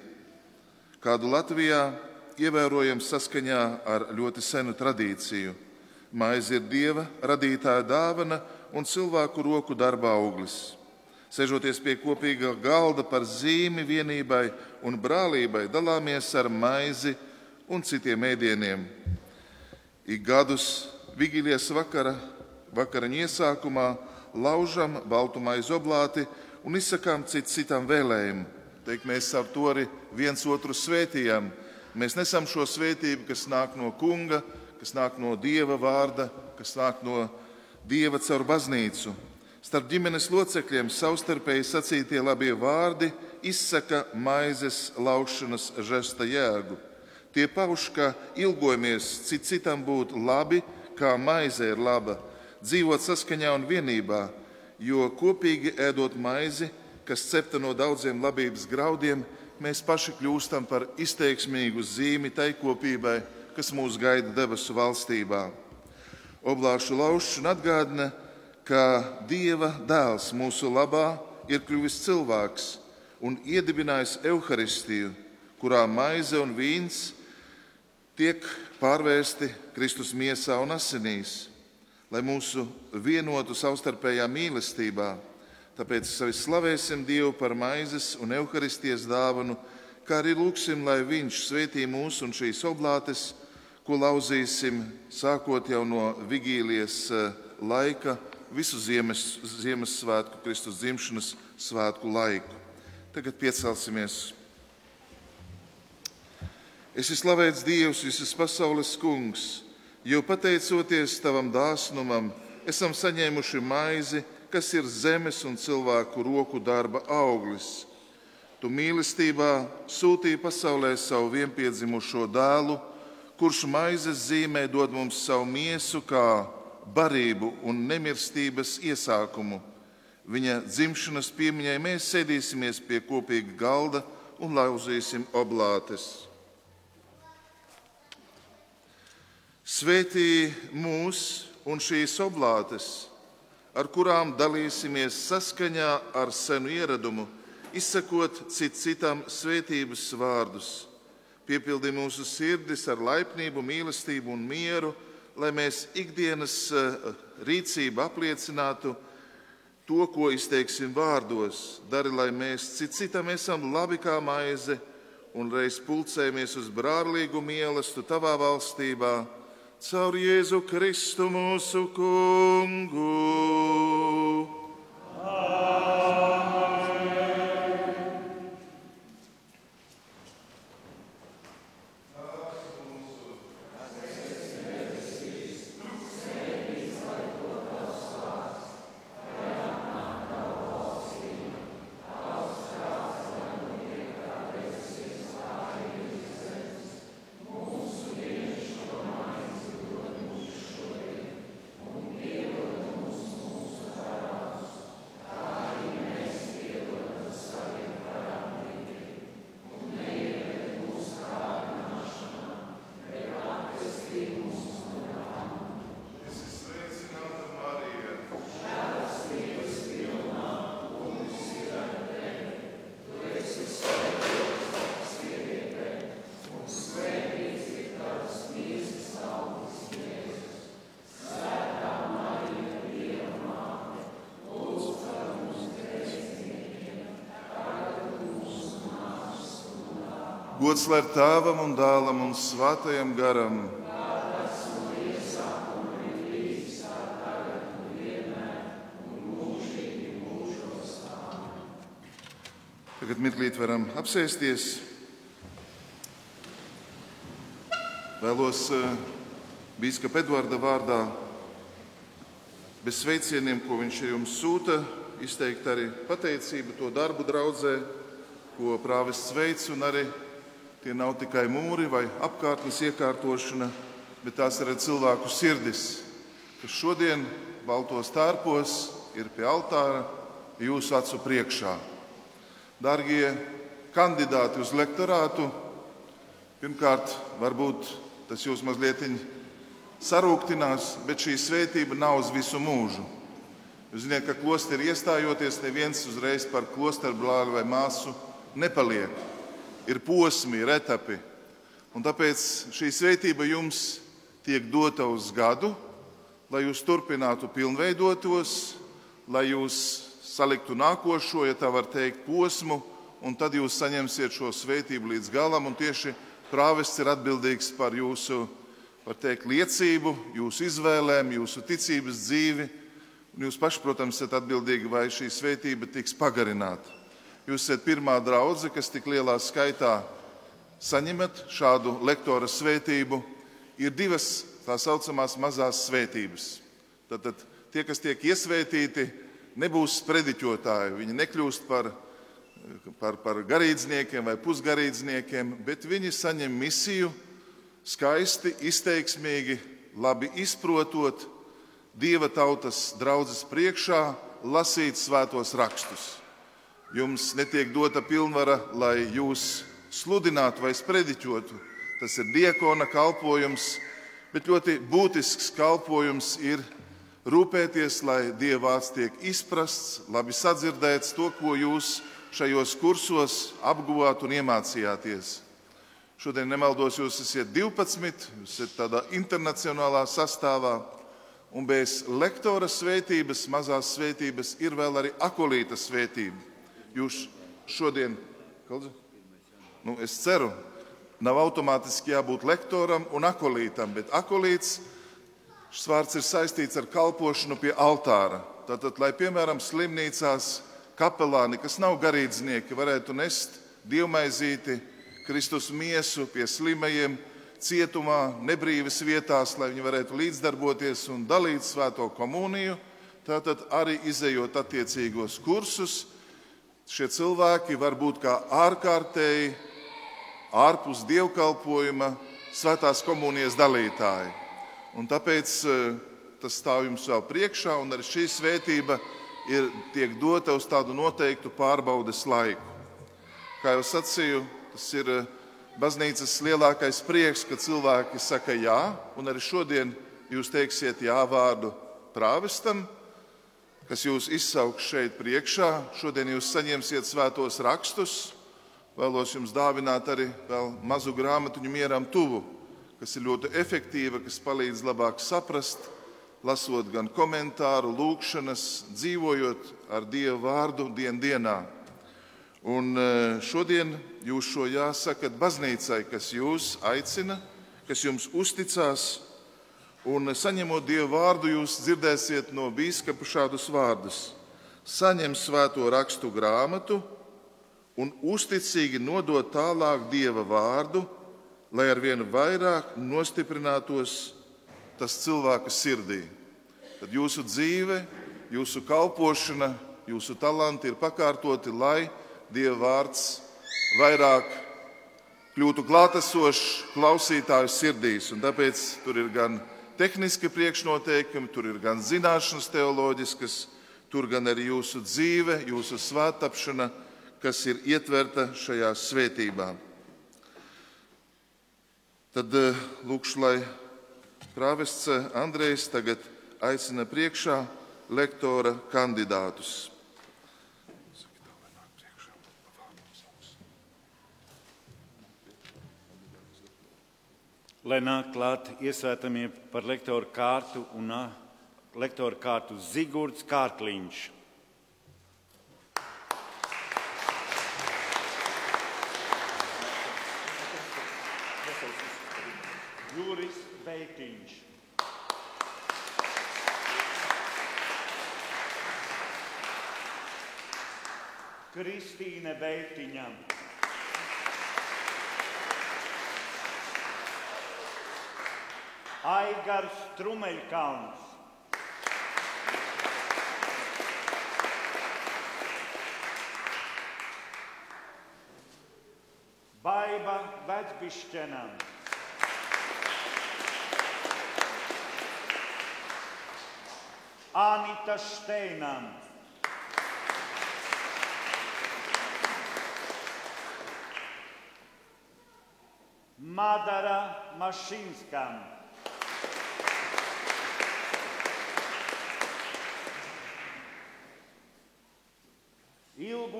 kādu Latvijā ievērojam saskaņā ar ļoti senu tradīciju. Maize ir dieva radītāja dāvana un cilvēku roku darba auglis. Sežoties pie kopīgā galda par zīmi vienībai un brālībai, dalāmies ar maizi un citiem ēdieniem. Ik gadus vigīlijas vakara, vakariņa iesākumā laužam baltu maizi oblāti un izsakām citu citam vēlējumu. Teikt, mēs ar to arī viens otru svētījam. Mēs nesam šo svētību, kas nāk no kunga, kas nāk no dieva vārda, kas nāk no dieva caur baznīcu. Starp ģimenes locekļiem savstarpēji sacītie labie vārdi izsaka maizes laušanas žesta jēgu. Tie pauž, ka ilgojamies cit citam būt labi, kā maize ir laba, dzīvot saskaņā un vienībā, jo kopīgi ēdot maizi, kas cepta no daudziem labības graudiem, mēs paši kļūstam par izteiksmīgu zīmi tai kopībai, kas mūs gaida debesu valstībā. Oblāšu laušana atgādina, ka Dieva dēls mūsu labā ir kļuvis cilvēks un iedibinājis evaharistiju, kurā maize un vīns tiek pārvērsti Kristus miesā un asinīs, lai mūsu vienotu savstarpējā mīlestībā. Tāpēc slavēsim Dievu par maizes un evaharistijas dāvanu, kā arī lūgsim, lai Viņš svētī mūs un šīs oblātes, ko lauzīsim sākot jau no vigīlijas eh, laika, visu Ziemas, Ziemassvētku, Kristus dzimšanas svētku laiku. Tagad piecelsimies. Es esmu slavēts Dievs, visas pasaules kungs, jo pateicoties tavam dāsnumam, esam saņēmuši maizi, kas ir zemes un cilvēku roku darba auglis. Tu mīlestībā sūtīji pasaulē savu vienpiedzimušo dēlu, kurš maizes zīmē dod mums savu miesu kā barību un nemirstības iesākumu. Viņa dzimšanas piemiņai mēs sēdīsimies pie kopīga galda un lauzīsim oblātes. Svētī mūs un šīs oblātes, ar kurām dalīsimies saskaņā ar senu ieradumu, izsakot cit citam svētības vārdus. Piepildi mūsu sirdis ar laipnību, mīlestību un mieru, lai mēs ikdienas eh, rīcību apliecinātu to, ko izteiksim vārdos. Dari, lai mēs cit citam esam labi kā maize un reiz pulcējamies uz brālīgu mīlestību tavā valstībā caur Jēzu Kristu mūsu kungu. Gods lai ir tēvam un dēlam un svētajam garam. Tagad mirklīt varam apsēsties. Vēlos uh, Bīskapa Edvarda vārdā bez sveicieniem, ko viņš jums sūta, izteikt arī pateicību to darbu draudzē, ko prāvests veids, un arī tie nav tikai mūri vai apkārtnes iekārtošana, bet tās ir cilvēku sirdis, kas šodien baltos tārpos ir pie altāra jūsu acu priekšā. Darbie kandidāti uz lektorātu, pirmkārt, varbūt tas jūs mazliet sarūktinās, bet šī svētība nav uz visu mūžu. Jūs zināt, ka klosterī iestājoties, neviens uzreiz par klosteru brāli vai māsu nepaliek. Ir posmi, ir etapi. Un tāpēc šī svētība jums tiek dota uz gadu, lai jūs turpinātu pilnveidotos, lai jūs saliktu nākošo, ja tā var teikt, posmu, un tad jūs saņemsiet šo svētību līdz galam. Tieši prāvests ir atbildīgs par jūsu, var teikt, liecību, jūsu izvēlēm, jūsu ticības dzīvi. Un jūs paši, protams, esat atbildīgi, vai šī svētība tiks pagarināta. Jūs esat pirmā draudzene, kas tik lielā skaitā saņemat šādu lektora svētību. Ir divas tā saucamās mazās svētības. Tad, tad tie, kas tiek iesvētīti, nebūs sprediķotāji. Viņi nekļūst par, par, par garīdzniekiem vai pusgarīdzniekiem, bet viņi saņem misiju skaisti, izteiksmīgi, labi izprotot Dieva tautas draudzes priekšā, lasīt svētos rakstus. Jums netiek dota pilnvara, lai jūs sludinātu vai sprediķotu. Tas ir diakona kalpojums, bet ļoti būtisks kalpojums ir rūpēties, lai Dieva vārds tiek izprasts, labi sadzirdēts to, ko jūs šajos kursos apguvāt un iemācījāties. Šodien, nemaldos, jūs esat 12, jūs esat tādā internacionālā sastāvā, un bez lektora svētības, mazās svētības, ir vēl arī akolīta svētība. Jūs šodien, Kaldze? nu, es ceru, nav automātiski jābūt lektoram un akolītam, bet akolīts Šis vārds ir saistīts ar kalpošanu pie altāra. Tātad, lai piemēram slimnīcās kapelāni, kas nav garīdznieki, varētu nest dievmaizīti, Kristus miesu pie slimajiem, cietumā, nebrīvas vietās, lai viņi varētu līdzdarboties un dalīt svēto komuniju, tātad arī izējot attiecīgos kursus, šie cilvēki var būt kā ārkārtēji, ārpus dievkalpojuma, svētās komunijas dalītāji. Un tāpēc eh, tas stāv jums vēl priekšā, un arī šī svētība ir, tiek dota uz tādu noteiktu pārbaudes laiku. Kā jau sacīju, tas ir eh, baznīcas lielākais prieks, ka cilvēki saka jā, un arī šodien jūs teiksiet jā vārdu prāvestam, kas jūs izsauks šeit priekšā. Šodien jūs saņemsiet svētos rakstus. Vēlos jums dāvināt arī mazu grāmatiņu mieram tuvu kas ir ļoti efektīva, kas palīdz labāk saprast, lasot gan komentāru, lūkšanas, dzīvojot ar Dieva vārdu dien dienā. Un e, šodien jūs šo jāsakat baznīcai, kas jūs aicina, kas jums uzticās, un saņemot Dieva vārdu, jūs dzirdēsiet no bīskapa šādus vārdus: saņem svēto rakstu grāmatu un uzticīgi nodot tālāk Dieva vārdu lai ar vienu vairāk nostiprinātos tas cilvēka sirdī. Tad jūsu dzīve, jūsu kalpošana, jūsu talanti ir pakārtoti, lai Dieva vārds vairāk kļūtu klātesošs klausītāju sirdīs. Un tāpēc tur ir gan tehniski priekšnoteikumi, tur ir gan zināšanas teoloģiskas, tur gan arī jūsu dzīve, jūsu svētapšana, kas ir ietverta šajā svētībā. Tad eh, lūkšu, lai prāvests Andrejs tagad aicina priekšā lektora kandidātus. Lai nāk klāt iesvētamie par lektoru kārtu un lektoru kārtu Zigords Kārkliņš. Juris Beitiņš. Kristīne Beitiņa. Aigars Trumeļkalns. Baiba Vecbišķena. Anita Steinam. Madara Mašinskam.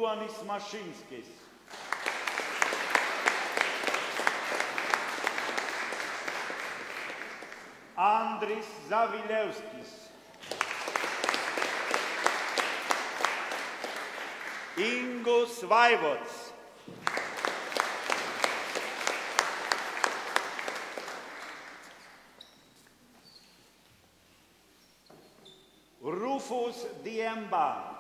Ilgonis Mašinskis. Andris Zaviļevskis. Ingus Vaivots. Rufus Diemba.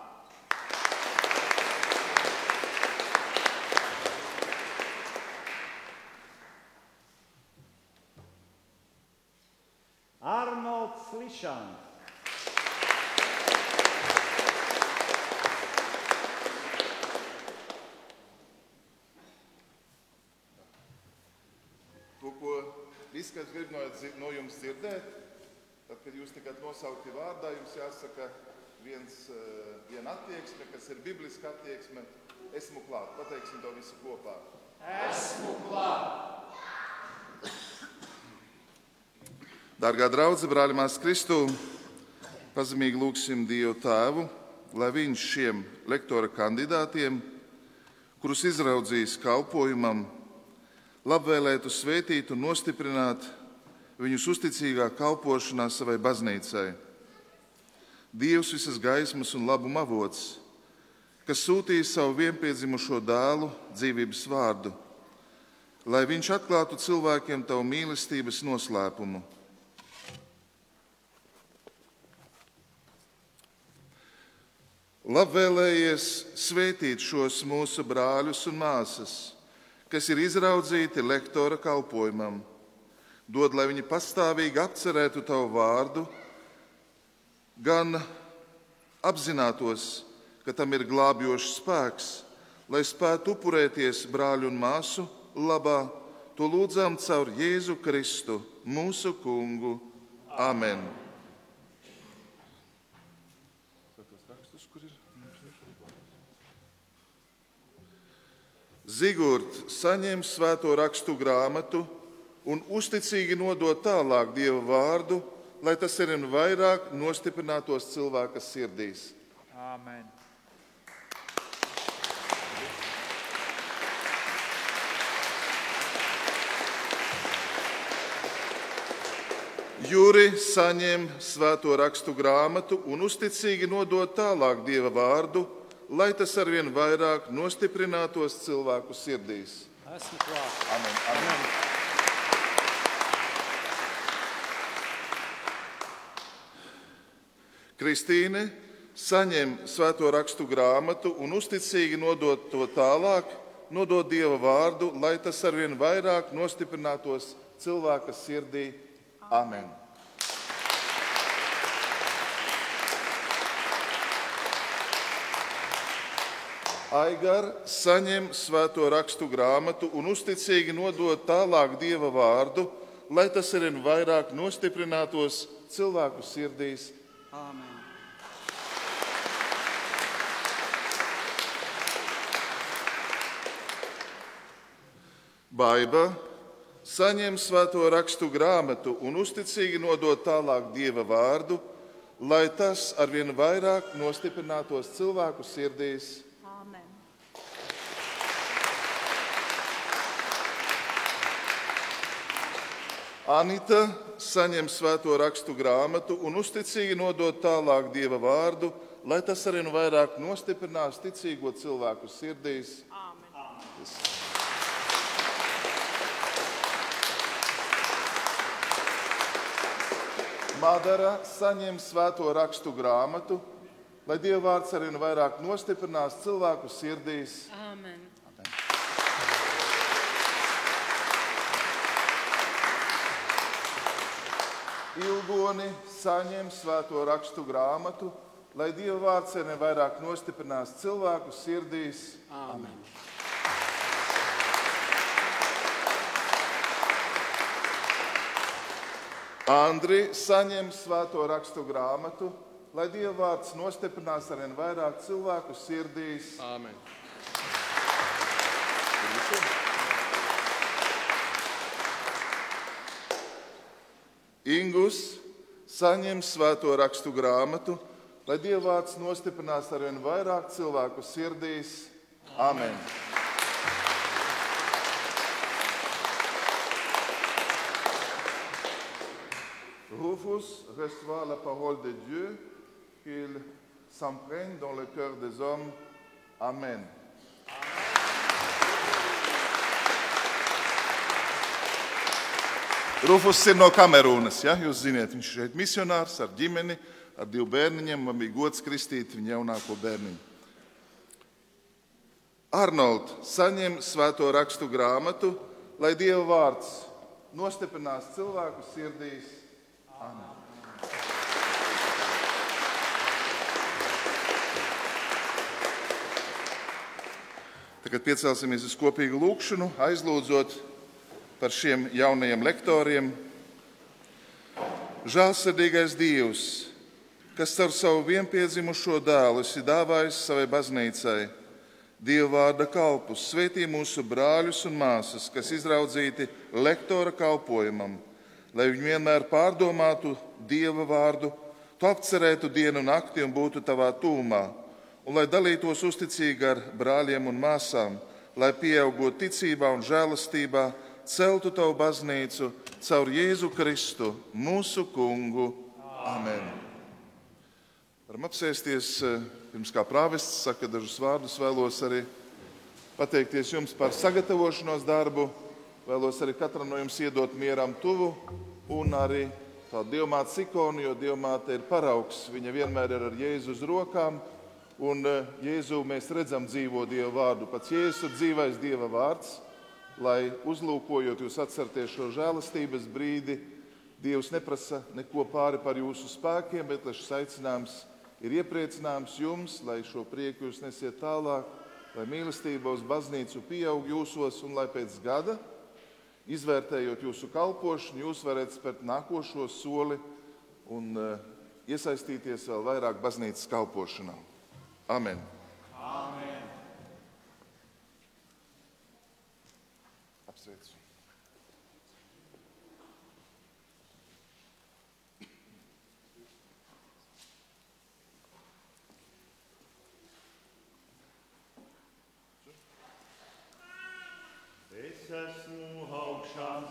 Tikat nosaukti vārdā, jums jāsaka viens, eh, viena attieksme, kas ir bibliska attieksme. Esmu klāt, pateiksim to visu kopā. Dārgā draudzene, brāļi, māsas Kristū, pazemīgi lūgsim Dievu Tēvu, lai Viņš šiem lektora kandidātiem, kurus izraudzījis kalpojumam, labvēlētu svētīt un nostiprināt viņus uzticīgā kalpošanā savai baznīcai. Dievs visas gaismas un labuma avots, kas sūtīja savu vienpiedzimušo dēlu dzīvības vārdu, lai viņš atklātu cilvēkiem tavu mīlestības noslēpumu. Labvēlējies svētīt šos mūsu brāļus un māsas, kas ir izraudzīti lektora kalpojumam. Dod, lai viņi pastāvīgi apcerētu tavu vārdu, gan apzinātos, ka tam ir glābjošs spēks, lai spētu upurēties brāļu un māsu labā. To lūdzām caur Jēzu Kristu, mūsu Kungu. Amen! Zigurd saņem svēto rakstu grāmatu un uzticīgi nodod tālāk Dieva vārdu, lai tas arvien vairāk nostiprinātos cilvēka sirdīs. Āmen. Juri saņem svēto rakstu grāmatu un uzticīgi nodod tālāk Dieva vārdu, lai tas arvien vairāk nostiprinātos cilvēku sirdīs. Esmu klāt. Amen. Amen. Kristīne saņem svēto rakstu grāmatu un uzticīgi nodod to tālāk, nodod Dieva vārdu, lai tas arvien vairāk nostiprinātos cilvēka sirdī. Amen. Aigar saņem svēto rakstu grāmatu un uzticīgi nodod tālāk Dieva vārdu, lai tas arvien vairāk nostiprinātos cilvēku sirdīs. Āmen. Baiba saņem svēto rakstu grāmatu un uzticīgi nodod tālāk Dieva vārdu, lai tas arvien vairāk nostiprinātos cilvēku sirdīs. Āmen. Anita saņem svēto rakstu grāmatu un uzticīgi nodod tālāk Dieva vārdu, lai tas arvien vairāk nostiprinās ticīgo cilvēku sirdīs. Āmen. Madara saņem svēto rakstu grāmatu, lai Dieva vārds arī nu vairāk nostiprinās cilvēku sirdīs. Āmen. Ilgoni saņem svēto rakstu grāmatu, lai Dieva vārds arī nu vairāk nostiprinās cilvēku sirdīs. Āmen. Andri saņem svēto rakstu grāmatu, lai Dieva vārds nostiprinās arvien vairāk cilvēku sirdīs. Āmen. Ingus saņem svēto rakstu grāmatu, lai Dieva vārds nostiprinās arvien vairāk cilvēku sirdīs. Amen! Rufus reçoit la parole de Dieu, qu'il s'imprègne dans le cœur des hommes. Amen. Rufus ir no Kamerūnas. Ja? Jūs zināt, viņš ir šeit misionārs ar ģimeni, ar diviem bērniņiem. Man bija gods kristīt viņa jaunāko bērniņu. Arnold saņem svēto rakstu grāmatu, lai Dieva vārds nostiprinās cilvēku sirdīs. Amen. Tagad piecelsimies uz kopīgu lūkšanu, aizlūdzot par šiem jaunajiem lektoriem. Žēlsirdīgais Dievs, kas ar savu vienpiedzimušo dēlu esi dāvājis savai baznīcai, Dieva vārda kalpus, svētī mūsu brāļus un māsas, kas izraudzīti lektora kalpojumam, lai viņi vienmēr pārdomātu Dieva vārdu, tu apcerētu dienu un nakti un būtu tavā tūmā, un lai dalītos uzticīgi ar brāļiem un māsām, lai pieaugot ticībā un žēlastībā, celtu tavu baznīcu caur Jēzu Kristu, mūsu kungu. Amen! Varam apsēsties, eh, pirms kā prāvests saka dažus vārdus, vēlos arī pateikties jums par sagatavošanos darbu. Vēlos arī katram no jums iedot mieram tuvu un arī tādu dievmātes ikonu, jo dievmāte ir paraugs. Viņa vienmēr ir ar Jēzu uz rokām, un eh, Jēzu mēs redzam dzīvo Dieva vārdu. Pats Jēzus ir dzīvais Dieva vārds, lai uzlūkojot jūs atcerieties šo žēlastības brīdi. Dievs neprasa neko pāri par jūsu spēkiem, bet šis aicinājums ir iepriecināms jums, lai šo prieku jūs nesiet tālāk, lai mīlestība uz baznīcu pieaug jūsos un lai pēc gada, izvērtējot jūsu kalpošanu, jūs varat spērt nākošo soli un uh, iesaistīties vēl vairāk baznīcas kalpošanā. Amen! Amen. Es esmu augšām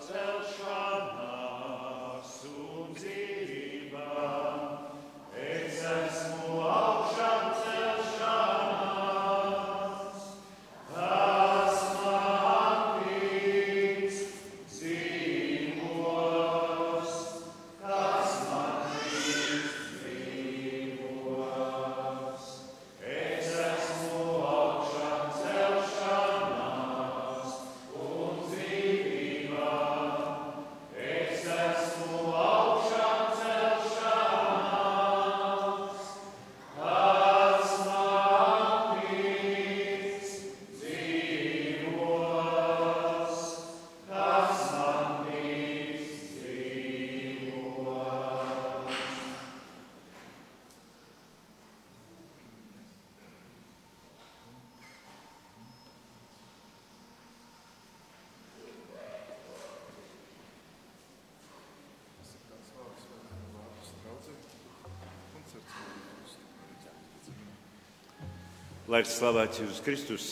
Lai ir slavēts Jēzus Kristus.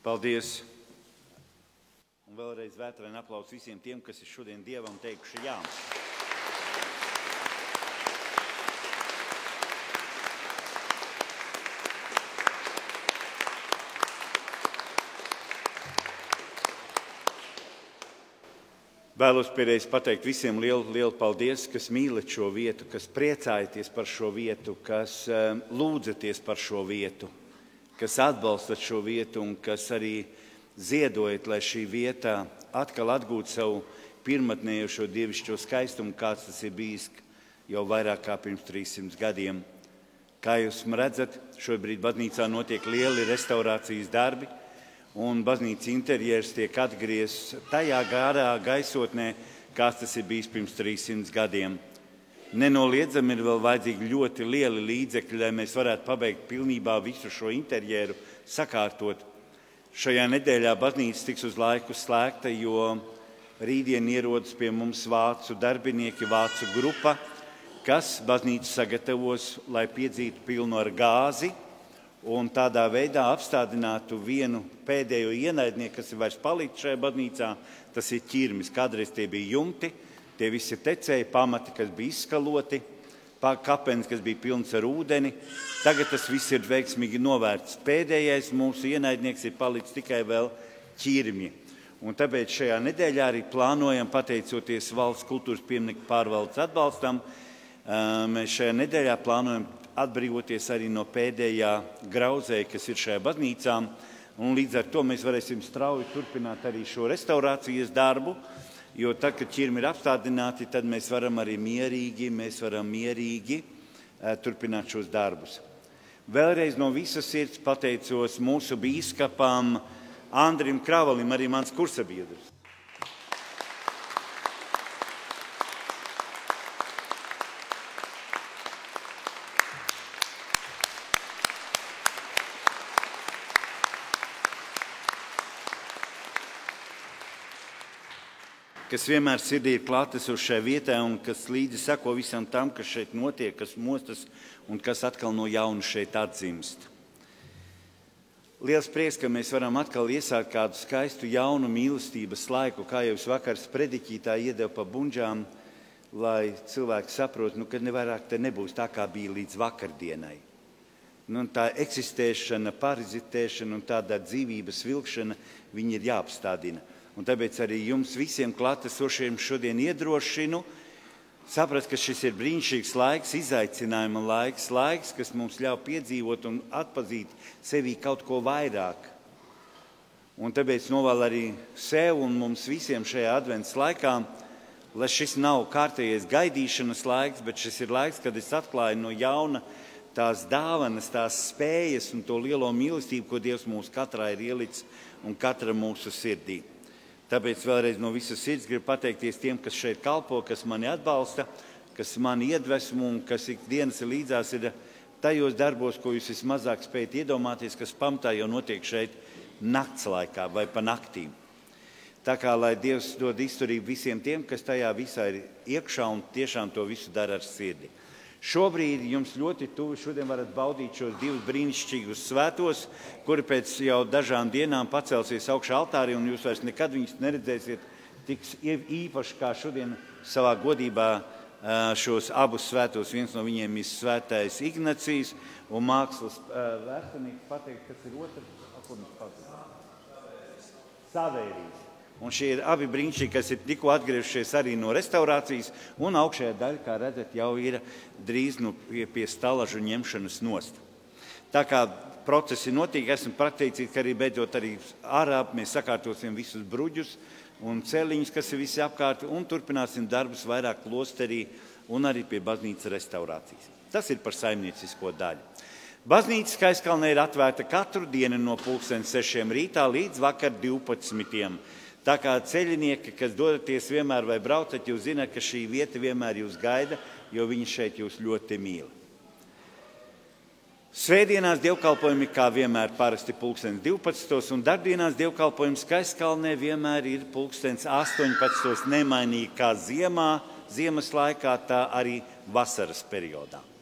Paldies! Un vēlreiz vētraini aplausus visiem tiem, kas ir šodien Dievam teikuši jā. Vēlos pēdējais pateikt visiem lielu, lielu paldies, kas mīlat šo vietu, kas priecājaties par šo vietu, kas um, lūdzaties par šo vietu, kas atbalstat šo vietu un kas arī ziedojat, lai šī vieta atkal atgūtu savu pirmotnējošo dievišķo skaistumu, kāds tas ir bijis jau vairāk kā pirms 300 gadiem. Kā jūs redzat, šobrīd baznīcā notiek lieli restaurācijas darbi un baznīcas interjers tiek atgriezts tajā garā gaisotnē, kāds tas ir bijis pirms 300 gadiem. Nenoliedzami ir vēl vajadzīgi ļoti lieli līdzekļi, lai mēs varētu pabeigt pilnībā visu šo interjeru, sakārtot. Šajā nedēļā baznīca tiks uz laiku slēgta, jo rītdien ierodas pie mums vācu darbinieki, vācu grupa, kas baznīcu sagatavos, lai piedzītu pilnu ar gāzi un tādā veidā apstādinātu vienu pēdējo ienaidnieku, kas ir vairs palicis šajā baznīcā. Tas ir ķirmis. Kādreiz tie bija jumti, tie visi tecēji, pamati, kas bija izskaloti, kapens, kas bija pilns ar ūdeni. Tagad tas viss ir veiksmīgi novērts. Pēdējais mūsu ienaidnieks ir palicis tikai vēl ķirmi. Un tāpēc šajā nedēļā arī plānojam, pateicoties valsts kultūras pieminiektu pārvaldes atbalstam, mēs šajā nedēļā plānojam atbrīvoties arī no pēdējā grauzēja, kas ir šajā baznīcā. Un līdz ar to mēs varēsim strauji turpināt arī šo restaurācijas darbu, jo tad, kad ķirmi ir apstādināti, tad mēs varam arī mierīgi, mēs varam mierīgi turpināt šos darbus. Vēlreiz no visas sirds pateicos mūsu bīskapam Andrim Kravalim, arī mans kursabiedrs. Kas vienmēr sirdī ir klātesošs šajā vietā un kas līdzi seko visam tam, kas šeit notiek, kas mostas un kas atkal no jauna šeit atzimst. Liels prieks, ka mēs varam atkal iesākt kādu skaistu jaunu mīlestības laiku, kā jau es vakar sprediķītā iedevu pa bunģām, lai cilvēki saprotu, nu, ka nevairāk te nebūs tā, kā bija līdz vakardienai. Nu, tā eksistēšana, parazitēšana un tāda dzīvības vilkšana, viņi ir jāapstādina. Un tāpēc arī jums visiem klātesošiem šodien iedrošinu saprast, ka šis ir brīnišķīgs laiks, izaicinājuma laiks, laiks, kas mums ļauj piedzīvot un atpazīt sevī kaut ko vairāk. Un tāpēc novēl arī sev un mums visiem šajā adventas laikā, lai šis nav kārtējais gaidīšanas laiks, bet šis ir laiks, kad es atklāju no jauna tās dāvanas, tās spējas un to lielo mīlestību, ko Dievs mums katrā ir ielicis un katra mūsu sirdī. Tāpēc vēlreiz no visas sirds gribu pateikties tiem, kas šeit kalpo, kas mani atbalsta, kas mani iedvesmo un kas ikdienas līdzās ir tajos darbos, ko jūs vismazāk spējat iedomāties, kas pamatā jau notiek šeit nakts laikā vai pa naktīm. Tā kā lai Dievs dod izturību visiem tiem, kas tajā visā ir iekšā un tiešām to visu dara ar sirdi. Šobrīd jums ļoti tuvi šodien varat baudīt šos divus brīnišķīgus svētos, kuri pēc jau dažām dienām pacelsies augšā altārī, un jūs vairs nekad viņus neredzēsiet tik īpaši kā šodien savā godībā šos abus svētos. Viens no viņiem ir svētais Ignacijas un mākslas vēsturnieks pateikt, kas ir otrs. Savērijas. Un šie ir abi brīnišķīgi, kas ir tikko atgriezušies arī no restaurācijas, un augšējā daļa, kā redzat, jau ir drīz nu, pie, pie stalažu ņemšanas nost. Tā kā procesi notiek, esmu pateicīgs, ka arī beidzot arī ārā mēs sakārtosim visus bruģus un celiņus, kas ir visi apkārt, un turpināsim darbus vairāk klosterī un arī pie baznīcas restaurācijas. Tas ir par saimniecisko daļu. Baznīca Skaiskalnē ir atvērta katru dienu no 6 rītā līdz vakar 12. Tā kā ceļinieki, kas dodaties vienmēr vai braucat, jūs zināt, ka šī vieta vienmēr jūs gaida, jo viņi šeit jūs ļoti mīl. Svētdienās dievkalpojumi kā vienmēr parasti pulkstenis 12. un darbdienās dievkalpojums Skaiskalnē vienmēr ir pulkstenis 18. nemainīgi kā ziemā, ziemas laikā, tā arī vasaras periodā.